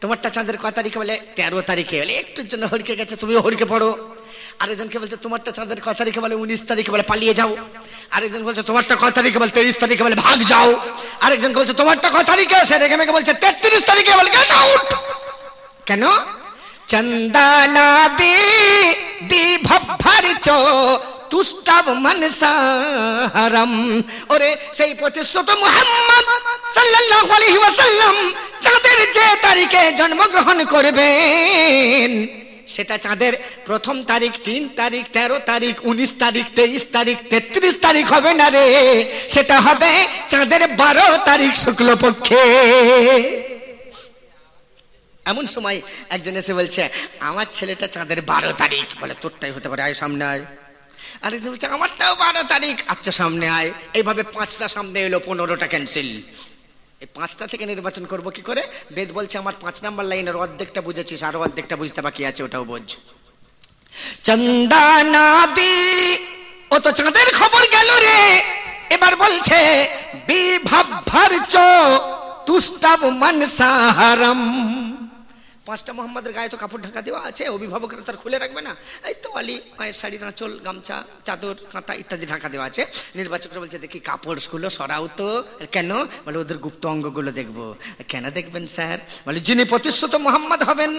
তোমারটা চাঁদের ক তারিখে? বলে, তেরো তারিখে। বলে, একটুর জন্য হরিকে গেছে, তুমিও হরিকে পড়ো। আরেকজনকে বলছে, তোমারটা চাঁদের ক তারিখে? বলে, উনিশ তারিখে। বলে, পালিয়ে যাও। আরেকজন বলছে, তোমারটা ক তারিখে? বলে, তেইশ তারিখে। বলে, ভাগ যাও। আরেকজনকে বলছে, তোমারটা ক তারিখে? সে রেখে মেখে বলছে, তেত্রিশ তারিখে। বলে, গেট আউট! কেন? চন্দানাদি বিভর চো তুষ্টাব মনসারম ওরে সেই প্রতিশ্রুত মুহাম্মদ সাল্লাল্লাহু আলাইহি ওয়াসাল্লাম চাঁদের যে তারিখে জন্মগ্রহণ করবেন, সেটা চাঁদের প্রথম তারিখ, তিন তারিখ, তেরো তারিখ, উনিশ তারিখ, তেইশ তারিখ, তেত্রিশ তারিখ হবে না রে, সেটা হবে চাঁদের বারো তারিখ শুক্লপক্ষে। এমন সময় একজন এসে বলছে, আমার ছেলেটা চাঁদের বারো তারিখ। বলে, তোরটাই হতে পারে আয় সামনে আয়। আরেকজন বলছে, আমারটাও বারো তারিখ। আচ্ছা সামনে আয়। এইভাবে পাঁচটা সামনে এলো, পনেরোটা ক্যান্সেল এই পাঁচটা থেকে নির্বাচন করব কি করে? বেদ বলছে, আমার পাঁচ নাম্বার লাইনের অর্ধেকটা বুঝেছিস, আরও অর্ধেকটা বুঝতে বাকি আছে, ওটাও বোঝ। চন্দানাদি ও তো চাঁদের খবর গেল রে। এবার বলছে বিভার চো তুষ্টাব মনসাহারম পাঁচটা মোহাম্মদের গায়ে তো কাপড় ঢাকা দেওয়া আছে, অভিভাবকরা তার খুলে রাখবে না। এই তো আলি মায়ের শাড়ি, নাচল, গামছা, চাদর কাঁথা ইত্যাদি ঢাকা দেওয়া আছে। নির্বাচকরা বলছে, দেখি কাপড়গুলো সরাও তো। কেন? বলে, ওদের গুপ্ত অঙ্গগুলো দেখব। কেন দেখবেন, স্যার? বলে, যিনি প্রতিশ্রুত মোহাম্মদ হবেন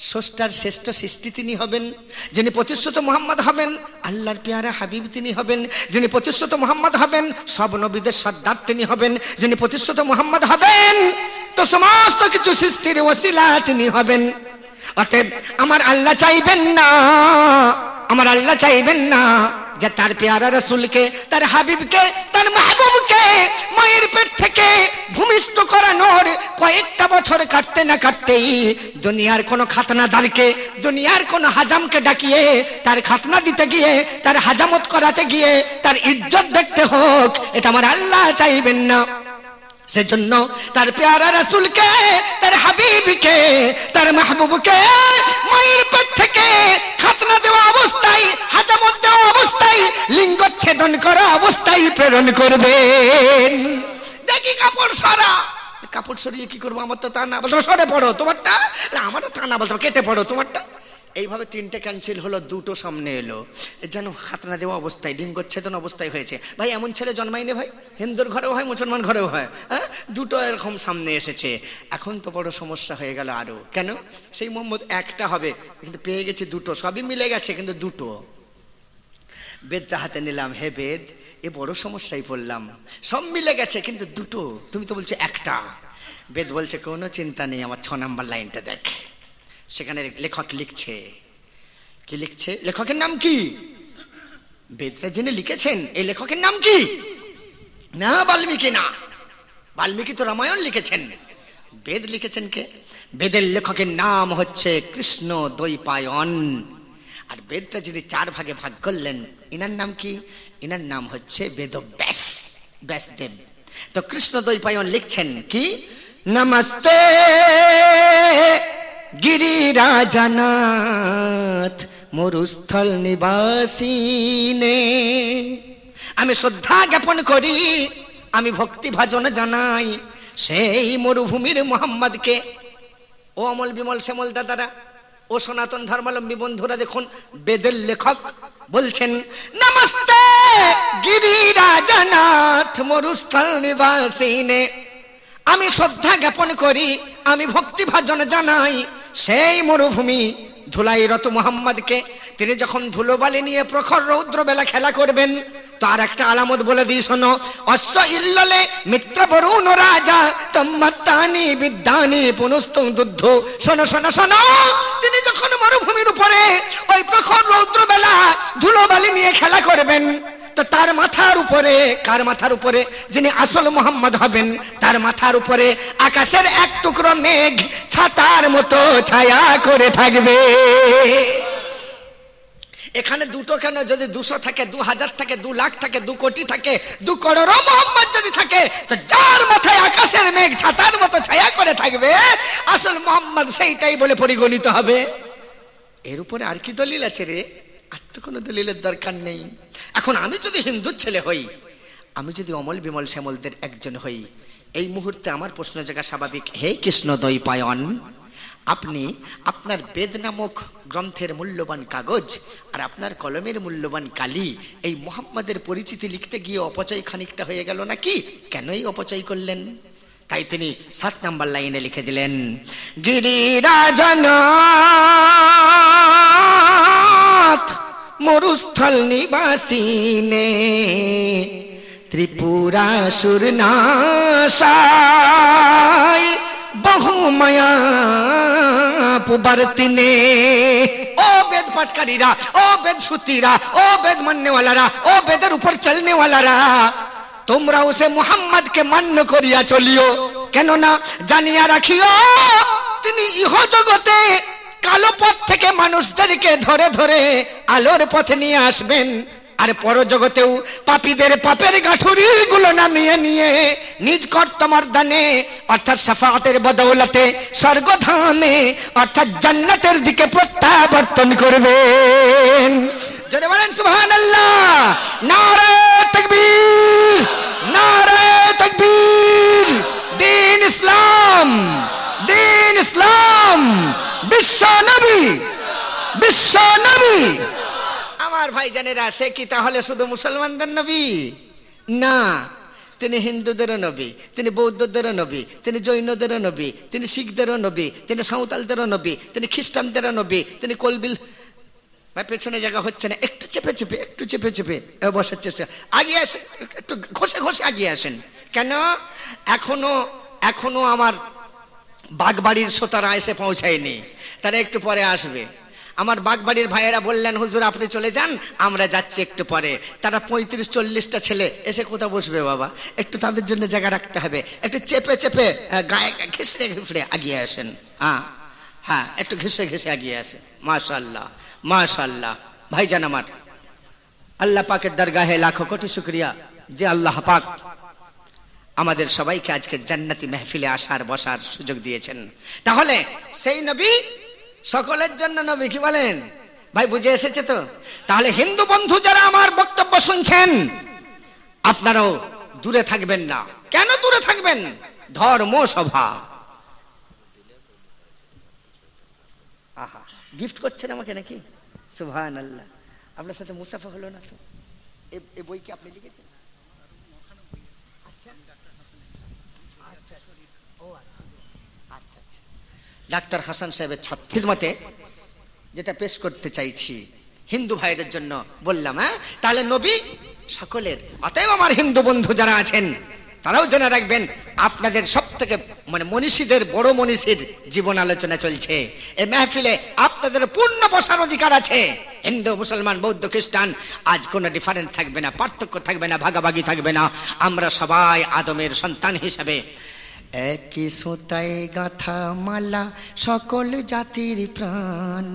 স্রষ্টার শ্রেষ্ঠ সৃষ্টি তিনি হবেন, যিনি প্রতিশ্রুত মোহাম্মদ হবেন, আল্লাহর পেয়ারা হাবিব তিনি হবেন, যিনি প্রতিশ্রুত মোহাম্মদ হবেন, সব নবীদের সর্দার তিনি হবেন, যিনি প্রতিশ্রুত মোহাম্মদ হবেন, তো সমস্ত কিছু সৃষ্টির ওসিলা তিনি হবেন। অতএব আমার আল্লাহ চাইবেন না। আমার আল্লাহ চাইবেন না যে তার পেয়ারা রসুলকে, তার হাবিবকে, তার মাহবুবকে মায়ের পেট থেকে ভূমিষ্ঠ করানোর কয়েকটা বছর কাটতে না কাটতেই দুনিয়ার কোনো খাতনাদারকে দুনিয়ার কোনো হাজামকে ডাকিয়ে, তার খাতনা দিতে গিয়ে, তার হাজামত করাতে গিয়ে, তার ইজ্জত দেখতে হোক, এটা আমার আল্লাহ চাইবেন না। সেজন্য তার পেয়ারা রাসুলকে, তার হাবিবকে, তার মাহবুবকে মায়ের পেট থেকে খাতনা দেওয়া অবস্থায়, হাজামত দেওয়া অবস্থায় লিঙ্গচ্ছেদন করা অবস্থায় প্রেরণ করবেন। দেখি কাপড় সরা। কাপড় সরিয়ে কি করব? আমার তো তা না বলতে সরে পড়ো। তোমারটা? আমারও তা না বলতে কেটে পড়ো তোমারটা। এইভাবে তিনটে ক্যান্সেল হলো, দুটো সামনে এলো। যেন খাতনা দেওয়া অবস্থায়, লিঙ্গচ্ছেদন অবস্থায় হয়েছে। ভাই, এমন ছেলে জন্মায়নি ভাই? হিন্দুর ঘরেও হয়, মুসলমান ঘরেও হয়? হ্যাঁ? দুটো এরকম সামনে এসেছে। এখন তো বড় সমস্যা হয়ে গেল আরও। কেন? সেই মোহাম্মদ একটা হবে, কিন্তু পেয়ে গেছে দুটো। সবই মিলে গেছে, কিন্তু দুটো। বেদটা হাতে নিলাম, হে বেদ, এ বড় সমস্যায় পড়লাম। সব মিলে গেছে, কিন্তু দুটো। তুমি তো বলছো একটা। বেদ বলছে, কোনো চিন্তা নেই, আমার ছ নাম্বার লাইনটা দেখ। সেখানে লেখক লিখছে। কি লিখছে? লেখকের নাম কি? বেদটা যিনি লিখেছেন, এই লেখকের নাম কি? না, বাল্মীকি না। বাল্মীকি তো রামায়ণ লিখেছেন। বেদ লিখেছেন কে? বেদের লেখকের নাম হচ্ছে কৃষ্ণ দ্বৈপায়ন। আর বেদটা যিনি চার ভাগে ভাগ করলেন ইনার নাম কি? ইনার নাম হচ্ছে বেদব্যাস, ব্যাসদেব। তো কৃষ্ণ দ্বৈপায়ন লিখছেন কি? নমস্তে! গিরিরাজনাথ মরুস্থল নিবাসিনে। আমি শ্রদ্ধা জ্ঞাপন করি, আমি ভক্তি ভাজন জানাই সেই মরুভূমির মোহাম্মদকে। ও অমল বিমল শ্যামল দাদারা, ও সনাতন ধর্মাবলম্বী বন্ধুরা দেখুন, বেদের লেখক বলছেন, নমস্তে গিরিরাজনাথ মরুস্থল নিবাসিনে। আমি শ্রদ্ধা জ্ঞাপন করি, আমি ভক্তি ভাজন জানাই সেই মরুভূমি ধুলাইরত মোহাম্মদকে। তিনি যখন ধুলোবালি নিয়ে প্রখর রৌদ্রবেলা খেলা করবেন তার একটা আলামত বলে দিই, শোনো। অশ্ব ইল্ললে মিত্র বরুণ রাজা, তম্মাত্তানি বিদ্যানি পুনস্ত দুদ্ধ শোনো শোনো শোনো। তিনি যখন মরুভূমির উপরে ওই প্রখর রৌদ্র বেলা ধুলোবালি নিয়ে খেলা করবেন, তো তার মাথার উপরে, কার মাথার উপরে? যিনি আসল মোহাম্মদ হবেন, তার মাথার উপরে আকাশের এক টুকরো মেঘ ছাতার মতো ছায়া করে থাকবে। এখানে দুটো কেন? যদি দুশো থাকে, দু হাজার থাকে, দু লাখ থাকে, দু কোটি থাকে, দু করোড় মোহাম্মদ যদি থাকে, তো যার মাথায় আকাশের মেঘ, ছাতার মতো ছায়া করে থাকবে, আসল মোহাম্মদ সেইটাই বলে পরিগণিত হবে। এর উপরে আর কি দলিল আছে রে? আর তো কোনো দলিলের দরকার নেই। এখন আমি যদি হিন্দুর ছেলে হই, আমি যদি অমল বিমল শ্যামলদের একজন হই, এই মুহূর্তে আমার প্রশ্ন জায়গা স্বাভাবিক। হে কৃষ্ণ দই পায়ন আপনি আপনার বেদ নামক গ্রন্থের মূল্যবান কাগজ আর আপনার কলমের মূল্যবান কালি এই মোহাম্মদের পরিচিতি লিখতে গিয়ে অপচয় খানিকটা হয়ে গেল নাকি? কেনই অপচয় করলেন? তাই তিনি সাত নাম্বার লাইনে লিখে দিলেন, গিরিরাজনাথ মরুস্থল নিবাসিনে ত্রিপুরা সুরনাশায় বহুময়া পুবর্তিনে ও বেদ পাটকারীরা ও বেদ সুতিরা ও বেদ মাননেওয়ালারা ও বেদের উপর চলনেওয়ালারা তোমরা সে মুহাম্মদকে মান্য করিয়া চলিও। কেননা জানিয়া রাখিও, তিনি ইহ জগতে কালো পথ থেকে মানুষদেরকে ধরে ধরে আলোর পথে নিয়ে আসবেন। আর পরজগতেও পাপীদের পাপের গাঠুরি গুলো নামিয়ে নিয়ে নিজ কর্তমার দানে অর্থাৎ সাফাতের বদৌলতে স্বর্গধামে, অর্থাৎ জান্নাতের দিকে প্রত্যাবর্তন করবেন। বলেন নারে তাকবীর নারে দিন ইসলাম দিন ইসলাম। বিশ্ব নবী বিশ্ব নবী। আমার ভাই জানেরা সে কি তাহলে শুধু মুসলমানদের নবী? না, তিনি হিন্দুদেরও নবী, তিনি বৌদ্ধদেরও নবী, তিনি জৈনদেরও নবী, তিনি শিখদেরও নবী, তিনি সাঁওতালদেরও নবী, তিনি খ্রিস্টানদেরও নবী, তিনি কলবিল ভাই, পেছনে জায়গা হচ্ছে না, একটু চেপে চেপে, একটু চেপে চেপে বসার চেষ্টা। আগিয়ে আসেন, একটু ঘষে ঘষে আগিয়ে আসেন। কেন? এখনও এখনও আমার বাগবাড়ির শ্রোতারা এসে পৌঁছায়নি। তারা একটু পরে আসবে। আমার বাগবাড়ির ভাইয়েরা বললেন, হুজুর, আপনি চলে যান, আমরা যাচ্ছি একটু পরে। তারা পঁয়ত্রিশ, চল্লিশটা ছেলে এসে কোথাও বসবে বাবা? একটু তাদের জন্য জায়গা রাখতে হবে। একটু চেপে চেপে গায়ে ঘিসড়ে ঘিসড়ে আগিয়ে আসেন। হ্যাঁ হ্যাঁ একটু ঘিসে ঘিসে আগিয়ে আসে মাশাল্লাহ মাশাল্লাহ ভাইজান আমার, আল্লাহ পাকের দরগাহে লাখো কোটি শুক্রিয়া যে আল্লাহ পাক আমাদের সবাইকে আজকের জান্নাতি মেহফিলে আসার, বসার সুযোগ দিয়েছেন। তাহলে সেই নবী সকলের জন্য নবী কি বলেন? ভাই, বুঝে এসেছে তো? তাহলে হিন্দু বন্ধু যারা আমার বক্তব্য শুনছেন, আপনারাও দূরে থাকবেন না। কেন দূরে থাকবেন? ধর্ম সভা। আহা গিফট করছেন আমাকে নাকি? সুভান আল্লাহ আপনার সাথে মুসাফা হলো না তো? এ- বই কি আপনি লিখেছেন? আচ্ছা আচ্ছা। আচ্ছা আচ্ছা। ডাক্তার হাসান সাহেবের ছাত্রের মতে যেটা পেশ করতে চাইছি, হিন্দু ভাইদের জন্য বললাম হ্যাঁ? তাহলে নবী সকলের, অতএব আমার হিন্দু বন্ধু যারা আছেন, তারাও জেনে রাখবেন, আপনাদের সব থেকে মানে মনীষীদের, বড় মনীষীর জীবন আলোচনা চলছে। এই মেহফিলে আপনাদের পূর্ণ বসার অধিকার আছে। হিন্দু, মুসলমান, বৌদ্ধ, খ্রিস্টান, আজ কোনো ডিফারেন্স থাকবে না, পার্থক্য থাকবে না, ভাগাভাগি থাকবে না। আমরা সবাই আদমের সন্তান হিসাবে একই সুতায় গাথা মালা সকল জাতির প্রাণ।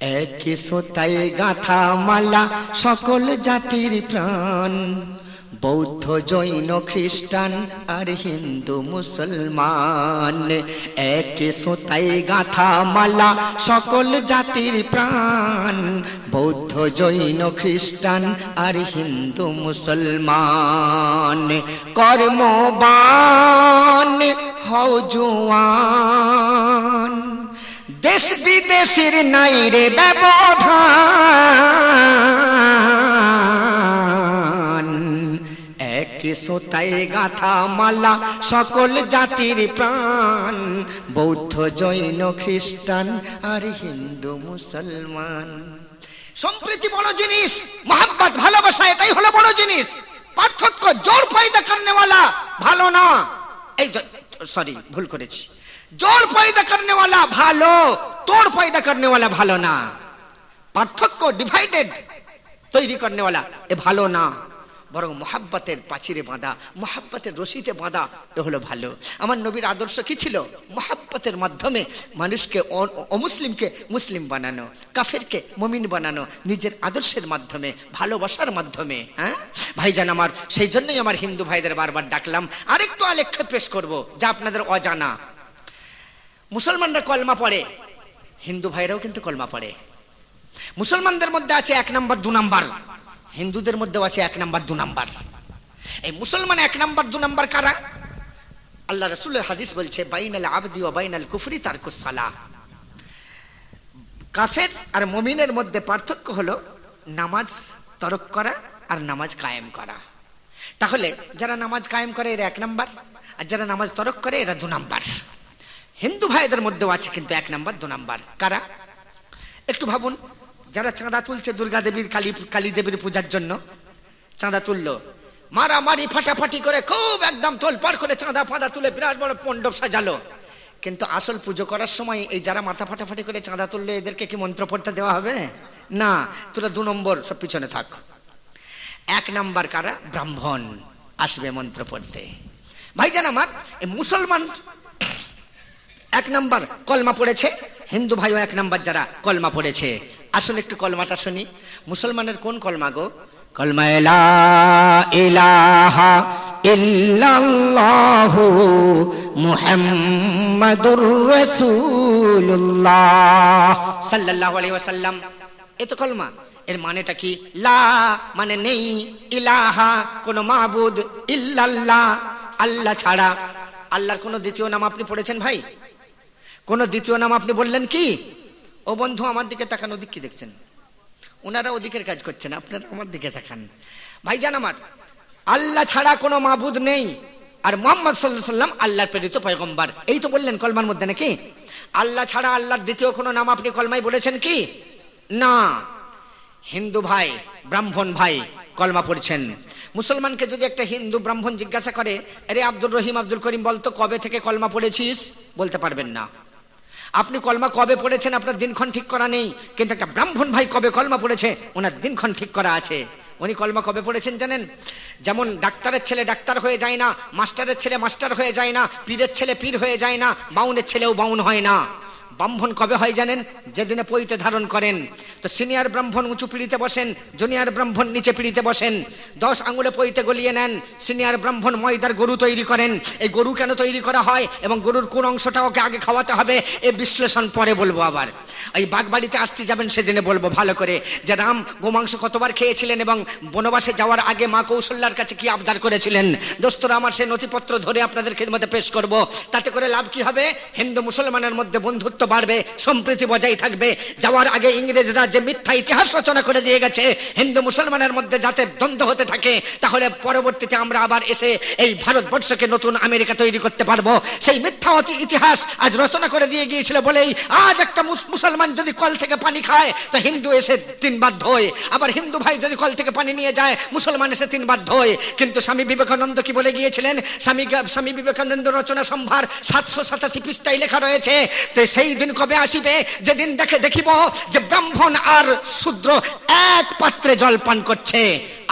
একই সুতায় গাথা মালা সকল জাতির প্রাণ। বৌদ্ধ জৈন খ্রিস্টান আর হিন্দু মুসলমান। একই সুতায় গাথা মালা সকল জাতির প্রাণ। বৌদ্ধ জৈন খ্রিস্টান আর হিন্দু মুসলমান। কর্মবান হও দেশ বিদেশের নাই রে ব্যবধান। এক সোতায় গাথা মালা, সকল জাতির প্রাণ। বৌদ্ধ জৈন খ্রিস্টান আর হিন্দু মুসলমান। সম্প্রীতি বড় জিনিস মোহাম্মত ভালোবাসা, এটাই হলো বড় জিনিস। পার্থক্য, জোর পয়দা করনেওয়ালা ভালো না। এই সরি ভুল করেছি। জোর পয়দা করনেওয়ালা ভালো। তোর পয়দা করনেওয়ালা ভালো না। পার্থক্য ডিভাইডেড তৈরি করনেওয়ালা, এ ভালো না। বরং মোহাব্বতের পাচিরে বাঁধা, মোহাব্বতের রশিতে বাঁধা, এ হলো ভালো। আমার নবীর আদর্শ কি ছিল? মোহাব্বতের মাধ্যমে মানুষকে অমুসলিমকে মুসলিম বানানো, কাফেরকে মমিন বানানো, নিজের আদর্শের মাধ্যমে, ভালোবাসার মাধ্যমে হ্যাঁ? ভাইজান আমার, সেই জন্যই আমার হিন্দু ভাইদের বারবার ডাকলাম, আরেকটু আলেখ্য পেশ করব, যা আপনাদের অজানা। মুসলমানরা কলমা পড়ে, হিন্দু ভাইরাও কিন্তু কলমা পড়ে। মুসলমানদের মধ্যে আছে এক নাম্বার, দু নাম্বার। হিন্দুদের মধ্যেও আছে এক নাম্বার, দু নাম্বার। এই মুসলমান এক নাম্বার, দু নাম্বার কারা? আল্লাহ রসুলের হাদিস বলছে, বাইনাল আবদি ও বাইনাল কুফরি তার কুসালা কাফের আর মমিনের মধ্যে পার্থক্য হলো নামাজ তরক করা আর নামাজ কায়েম করা। তাহলে যারা নামাজ কায়েম করে, এরা এক নাম্বার, আর যারা নামাজ তরক করে, এরা দু নাম্বার। হিন্দু ভাইদের মধ্যেও আছে কিন্তু এক নাম্বার, দু নাম্বার। কারা? একটু ভাবুন। যারা চাঁদা তুলছে দুর্গা দেবীর কালী কালী দেবীর পূজার জন্য, চাঁদা তুললো। মারামারি, ফাটাফাটি করে খুব একদম তোলপাড় করে চাঁদা ফাঁদা তুলে বিরাট বড় মণ্ডপ সাজালো। কিন্তু আসল পুজো করার সময় এই যারা মাথা ফাটাফাটি করে চাঁদা তুললে, এদেরকে কি মন্ত্র পড়তে দেওয়া হবে? না, তোরা দু নম্বর, সব পিছনে থাক। এক নাম্বার কারা? ব্রাহ্মণ। আসবে মন্ত্র পড়তে। ভাইজান আমার মুসলমান এক নাম্বার কলমা পড়েছে। হিন্দু ভাইও এক নাম্বার যারা কলমা পড়েছে। আসুন একটু কলমাটা শুনি। মুসলমানের কোন কলমা গো? কলমা ইলাহা ইল্লাল্লাহু মুহাম্মাদুর রাসূলুল্লাহ। সাল্লাল্লাহু আলাইহি ওয়াসাল্লাম। এ তো কলমা। এর মানেটা কি? লা মানে নেই। ইলাহা কোন মাবুদ ইল্লাল্লাহ। আল্লাহ ছাড়া। আল্লাহর কোন দ্বিতীয় নাম আপনি পড়েছেন ভাই? কোন দ্বিতীয় নাম আপনি বললেন কি? ও বন্ধু, আমার দিকে তাকান, ওদিক কি দেখছেন? ওনারা ওদিকের কাজ করছেন, আপনারা আমার দিকে তাকান। ভাই ভাইজান আমার, আল্লাহ ছাড়া কোনো মাহবুদ নেই। আর মোহাম্মদ সাল্লাহ সাল্লাম আল্লাহর প্রেরিত পয়গম্বর। এই তো বললেন কলমার মধ্যে নাকি? আল্লাহ ছাড়া আল্লাহর দ্বিতীয় কোনো নাম আপনি কলমায় বলেছেন কি? না। হিন্দু ভাই, ব্রাহ্মণ ভাই কলমা পড়ছেন। মুসলমানকে যদি একটা হিন্দু ব্রাহ্মণ জিজ্ঞাসা করে আরে আব্দুর রহিম, আব্দুল করিম বলতো কবে থেকে কলমা পড়েছিস? বলতে পারবেন না। আপনি কলমা কবে পড়েছেন? আপনার দিনক্ষণ ঠিক করা নেই। কিন্তু একটা ব্রাহ্মণ ভাই কবে কলমা পড়েছে? ওনার দিনক্ষণ ঠিক করা আছে। উনি কলমা কবে পড়েছেন জানেন? যেমন ডাক্তারের ছেলে ডাক্তার হয়ে যায় না, মাস্টারের ছেলে মাস্টার হয়ে যায় না, পীরের ছেলে পীর হয়ে যায় না, বাউনের ছেলেও বাউন হয় না। ব্রাহ্মণ কবে হয় জানেন? যেদিনে পৈতে ধারণ করেন। তো সিনিয়র ব্রাহ্মণ উঁচু পিড়িতে বসেন, জুনিয়র ব্রাহ্মণ নিচে পিড়িতে বসেন। দশ আঙুলে পৈতে গলিয়ে নেন, সিনিয়র ব্রাহ্মণ ময়দার গরু তৈরি করেন। এই গরু কেন তৈরি করা হয় এবং গরুর কোন অংশটা ওকে আগে খাওয়াতে হবে, এ বিশ্লেষণ পরে বলব আবার। এই বাগবাড়িতে আসতে যাবেন সেদিনে বলব ভালো করে যে রাম গোমাংস কতবার খেয়েছিলেন এবং বনবাসে যাওয়ার আগে মা কৌশল্যার কাছে কি আবদার করেছিলেন? দোস্তরা, আমার সেই নথিপত্র ধরে আপনাদের খেদমতে পেশ করব। তাতে করে লাভ কি হবে? হিন্দু মুসলমানের মধ্যে বন্ধুত্ব বন্ধুত্ব বাড়বে, সম্প্রীতি বজায় থাকবে। যাওয়ার আগে ইংরেজরা যে মিথ্যা ইতিহাস রচনা করে দিয়ে গেছে, হিন্দু মুসলমানের মধ্যে যাতে দ্বন্দ্ব হতে থাকে, তাহলে পরবর্তীতে আমরা আবার এসে এই ভারতবর্ষকে নতুন আমেরিকা তৈরি করতে পারব। সেই মিথ্যা অতি ইতিহাস আজ রচনা করে দিয়ে গিয়েছিল বলেই, আজ একটা মুসলমান যদি কল থেকে পানি খায়, তো হিন্দু এসে তিন বাধ্য হয়। আবার হিন্দু ভাই যদি কল থেকে পানি নিয়ে যায়, মুসলমান এসে তিন বাধ্য হয়। কিন্তু স্বামী বিবেকানন্দ কি বলে গিয়েছিলেন? স্বামী স্বামী বিবেকানন্দ রচনা সম্ভার সাতশো সাতাশি পৃষ্ঠায় লেখা রয়েছে, তো সেই দিন কবে আসিবে? যেদিন দেখে দেখিব যে ব্রাহ্মণ আর শূদ্র এক পাত্রে জল পান করছে।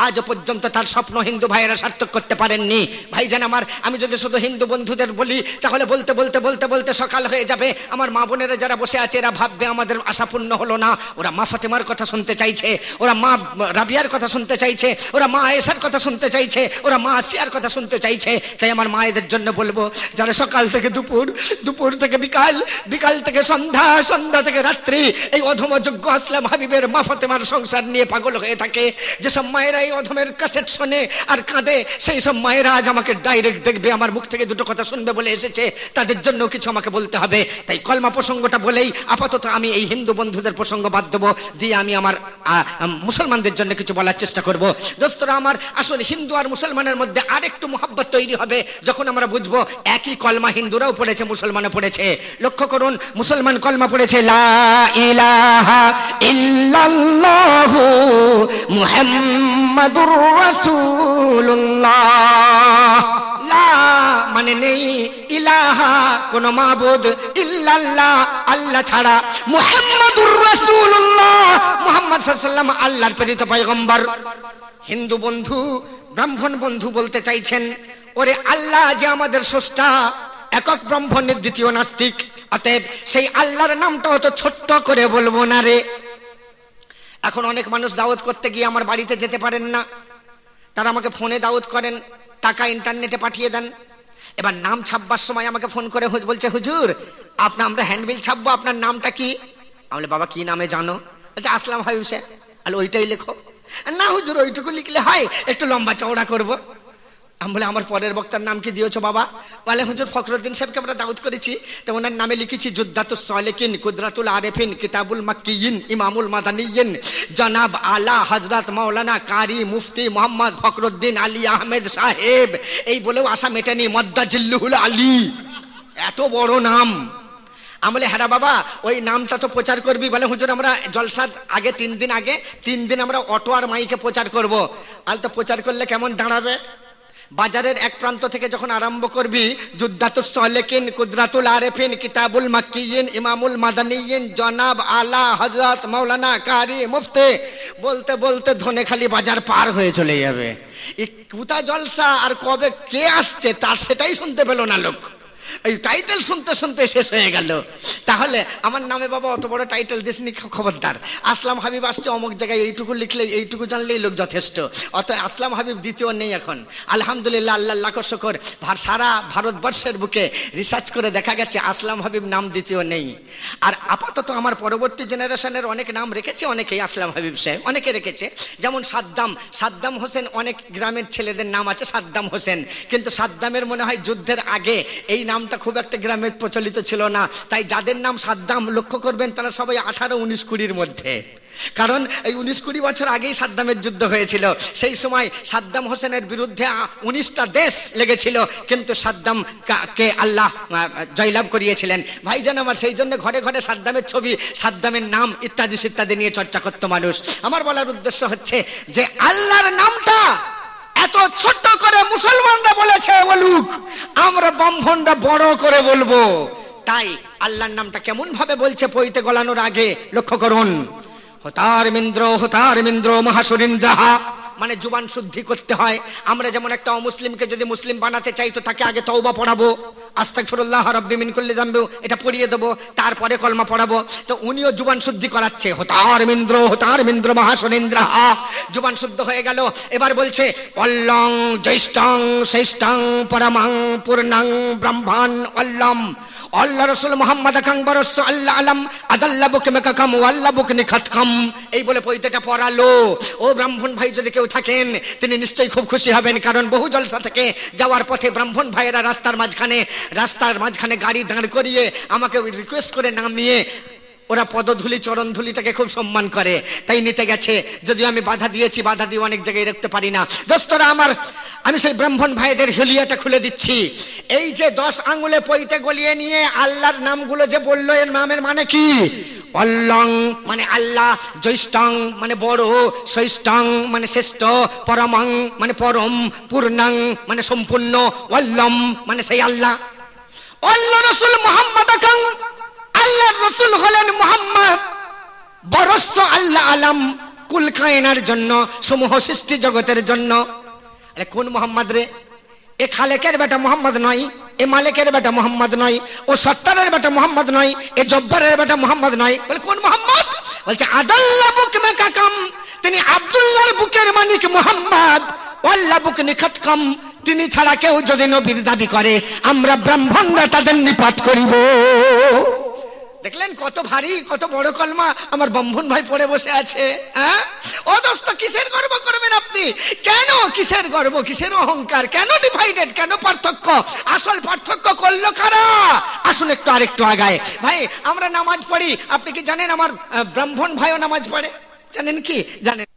আজ পর্যন্ত তার স্বপ্ন হিন্দু ভাইয়েরা সার্থক করতে পারেননি। ভাইজান আমার, আমি যদি শুধু হিন্দু বন্ধুদের বলি, তাহলে বলতে বলতে বলতে বলতে সকাল হয়ে যাবে। আমার মা বোনেরা যারা বসে আছে, এরা ভাববে আমাদের আশা পূর্ণ হলো না। ওরা মা ফাতেমার কথা শুনতে চাইছে, ওরা মা রাবিয়ার কথা শুনতে চাইছে, ওরা মা আয়েশার কথা শুনতে চাইছে, ওরা মা আসিয়ার কথা শুনতে চাইছে। তাই আমার মায়েদের জন্য বলব, যারা সকাল থেকে দুপুর দুপুর থেকে বিকাল বিকাল থেকে সন্ধ্যা সন্ধ্যা থেকে রাত্রি, এই অধম যোগ্য আসলাম হাবিবের মা ফাতেমার সংসার নিয়ে পাগল হয়ে থাকে। যেসব মায়েরা এই অধমের কাসেট শোনে আর কাঁদে। সেই সব মায়েরা আজ আমাকে ডাইরেক্ট দেখবে, আমার মুখ থেকে দুটো কথা শুনবে বলে এসেছে। তাদের জন্য কিছু আমাকে বলতে হবে। তাই কলমা প্রসঙ্গটা বলেই আপাতত আমি এই হিন্দু বন্ধুদের প্রসঙ্গ বাদ দেবো। দিয়ে আমি আমার মুসলমানদের জন্য কিছু বলার চেষ্টা করব। দোস্তরা, আমার আসলে হিন্দু আর মুসলমানের মধ্যে আরেকটু মোহাব্বত তৈরি হবে। যখন আমরা বুঝব একই কলমা হিন্দুরাও পড়েছে, মুসলমানও পড়েছে। লক্ষ্য করুন, মুসলমান কলমা পড়েছে, লা ইলাহা ইল্লাল্লাহু মুহাম্মাদুর রাসূলুল্লাহ। লা মানে নেই ইলাহা, কোন মাবুদ ইল্লাল্লাহ, আল্লাহ ছাড়া। মুহাম্মাদুর রাসূলুল্লাহ। মুহাম্মদ সাল্লাল্লাহু আল্লাহর প্রেরিত পয়গম্বর। হিন্দু বন্ধু, ব্রাহ্মণ বন্ধু বলতে চাইছেন, ওরে আল্লাহ যে আমাদের স্রষ্টা, একক ব্রহ্মণের দ্বিতীয় নাস্তিক, অতএব সেই আল্লাহর নামটা অত ছোট্ট করে বলব না রে। এখন অনেক মানুষ দাওয়াত করতে গিয়ে আমার বাড়িতে যেতে পারেন না। তারা আমাকে ফোনে দাওয়াত করেন, টাকা ইন্টারনেটে পাঠিয়ে দেন। এবার নাম ছাপবার সময় আমাকে ফোন করে বলছে, হুজুর আপনার আমরা হ্যান্ডবিল ছাপবো, আপনার নামটা কি? আমি বাবা, কি নামে জানো? বলছে, আসলাম হাবিব সাহেব। তাহলে ওইটাই লেখো। না, হুজুর, ওইটুকু লিখলে হয়, একটু লম্বা চওড়া করব। আমি বলে, আমার পরের বক্তার নাম কি দিয়েছ বাবা? বলে, হুজুর ফখরুদ্দিন সাহেবকে আমরা দাউদ করেছি। তো ওনার নামে লিখেছি জুদ্দাতুস সালেকিন কুদরাতুল আরেফিন কিতাবুল মাক্কিয়িন ইমামুল মাদানিয়িন জনাব আলা হযরত মাওলানা কারি মুফতি মোহাম্মদ ফখরুদ্দিন আলী আহমেদ সাহেব। এই বলেও আশা মেটেনি মদ্দা জিল্লুহুল আলী। এত বড় নাম। আমি বলে হ্যাঁ বাবা, ওই নামটা তো প্রচার করবি। বলে, হুজুর, আমরা জলসার আগে, তিন দিন আগে, তিন দিন আমরা অটো আর মাইকে প্রচার করব। আর তো প্রচার করলে কেমন দাঁড়াবে? বাজারের এক প্রান্ত থেকে যখন আরম্ভ করবি জুদ্দাতুস সালেকিন কুদরাতুল আরেফিন, কিতাবুল মাক্কিয়িন, ইমামুল মাদানিয়িন, জনাব আলা হজরত মাওলানা কারি মুফতে, বলতে বলতে ধনেখালি বাজার পার হয়ে চলে যাবে। কুতা জলসা আর কবে কে আসছে, তার সেটাই শুনতে পেল না লোক। এই টাইটেল শুনতে শুনতে শেষ হয়ে গেল। তাহলে আমার নামে বাবা অত বড় টাইটেল দিসনি খবরদার। আসলাম হাবিব আসছে অমুক জায়গায়, এইটুকু লিখলে, এইটুকু জানলেই লোক যথেষ্ট। অত আসলাম হাবিব দ্বিতীয় নেই এখন। আলহামদুলিল্লাহ আল্লাহ লাখ শকর। সারা ভারতবর্ষের বুকে রিসার্চ করে দেখা গেছে আসলাম হাবিব নাম দ্বিতীয় নেই। আর আপাতত আমার পরবর্তী জেনারেশনের অনেক নাম রেখেছে, অনেকেই আসলাম হাবিব সাহেব, অনেকে রেখেছে। যেমন সাদ্দাম সাদ্দাম হোসেন অনেক গ্রামের ছেলেদের নাম আছে সাদ্দাম হোসেন। কিন্তু সাদ্দামের মনে হয় যুদ্ধের আগে এই নামটা খুব একটা গ্রামে প্রচলিত ছিল না। তাই যাদের নাম সাদ্দাম লক্ষ্য করবেন, তারা সবাই আঠারো উনিশ কুড়ির মধ্যে। কারণ এই উনিশ কুড়ি বছর আগেই সাদ্দামের যুদ্ধ হয়েছিল। সেই সময় সাদ্দাম হোসেনের বিরুদ্ধে উনিশটা দেশ লেগেছিল, কিন্তু সাদ্দাম কা- আল্লাহ জয়লাভ করিয়েছিলেন। ভাইজান আমার, সেই জন্য ঘরে ঘরে সাদ্দামের ছবি, সাদ্দামের নাম ইত্যাদি ইত্যাদি নিয়ে চর্চা করতো মানুষ। আমার বলার উদ্দেশ্য হচ্ছে যে, আল্লাহর নামটা এত ছোট্ট করে মুসলমানরা বলেছে বলুক আমরা ব্রাহ্মণরা বড় করে বলব। তাই আল্লাহর নামটা কেমন ভাবে বলছে পইতে গলানোর আগে লক্ষ্য করুন। হতার মিন্দ্র হতার মিন্দ্র মহাসুরিন্দ্রাহা মানে জুবান শুদ্ধি করতে হয়। আমরা যেমন একটা অমুসলিমকে যদি মুসলিম বানাতে চাই, তো তাকে আগে তওবা পড়াবো। আস্তাগফিরুল্লাহ রাব্বি মিন কুল্লি যামবি, এটা পড়িয়ে দেবো, তারপরে কলমা পড়াবো। তো উনিও জুবান শুদ্ধি করাচ্ছে। হতার মিন্দ্র হতার মিন্দ্র মহাসুরেন্দ্রাহা জুবান শুদ্ধ হয়ে গেল। এবার বলছে, অল্লং জ্যৈষ্ঠং শ্রেষ্ঠং পরমাং পূর্ণাং ব্রহ্মাণ অল্লম। আল্লাহ রসুল মোহাম্মদ আল্লাহ আলম আদাল্লা বুক মেকাকাম আল্লাহ বুক নিখাতকাম এই বলে পৈতেটা পড়ালো। ও ব্রাহ্মণ ভাই যদি কেউ থাকেন, তিনি নিশ্চয়ই খুব খুশি হবেন, কারণ বহু জলসা থেকে যাওয়ার পথে ব্রাহ্মণ ভাইয়েরা রাস্তার মাঝখানে রাস্তার মাঝখানে গাড়ি দাঁড় করিয়ে আমাকে রিকোয়েস্ট করে নামিয়ে, ওরা পদধুলি চরণ ধুলিটাকে খুব সম্মান করে। তাই নিতে গেছে। যদিও আমি বাধা দিয়েছি, বাধা দিয়ে অনেক জায়গায় রাখতে পারি না। দোস্তরা, আমার আমি সেই ব্রাহ্মণ ভাইদের হেলিয়াটা খুলে দিচ্ছি। এই যে দশ আঙ্গুলে পইতে গলিয়ে নিয়ে আল্লাহর নামগুলো যে বলল, এর নামের মানে কি? অল্লং মানে আল্লাহ, জ্যৈষ্ঠং মানে বড় শৈষ্ঠং মানে শ্রেষ্ঠ, পরমং মানে পরম, পূর্ণাং মানে সম্পূর্ণ, অল্লম মানে সেই আল্লাহ। আল্লাহ রসুল মোহাম্মদ আল্লাহ রসুল হলেন মোহাম্মদ। বরস্য আল্লাহ আলাম, কুল কায়নার জন্য, সমূহ সৃষ্টি জগতের জন্য। আরে কোন মোহাম্মদ রে? এ খালেকের বেটা মোহাম্মদ নয়, এ মালিকের বেটা মোহাম্মদ নয়, ও সত্তারের বেটা মোহাম্মদ নয়, এ জব্বারের বেটা মোহাম্মদ নয়। বলে কোন মোহাম্মদ? বলছে আদাল্লা বুক মে কাকাম, তিনি আব্দুল্লাহর বুকের মালিক মোহাম্মদ। আল্লাহ বুক নিখত কম, তিনি ছাড়া কেউ যদি নবীর দাবি করে, আমরা ব্রাহ্মণরা তাদের নিপাত করিব। দেখলেন কত ভারী, কত বড় কলমা আমার ব্রাহ্মণ ভাই পড়ে বসে আছে হ্যাঁ? ও দোস্ত, কিসের গর্ব করবেন আপনি? কেন কিসের গর্ব? কিসের অহংকার? কেন ডিভাইডেড কেন পার্থক্য? আসল পার্থক্য করল কারা? আসুন একটু আরেকটু আগায়। ভাই, আমরা নামাজ পড়ি। আপনি কি জানেন আমার ব্রাহ্মণ ভাইও নামাজ পড়ে? জানেন কি? জানেন।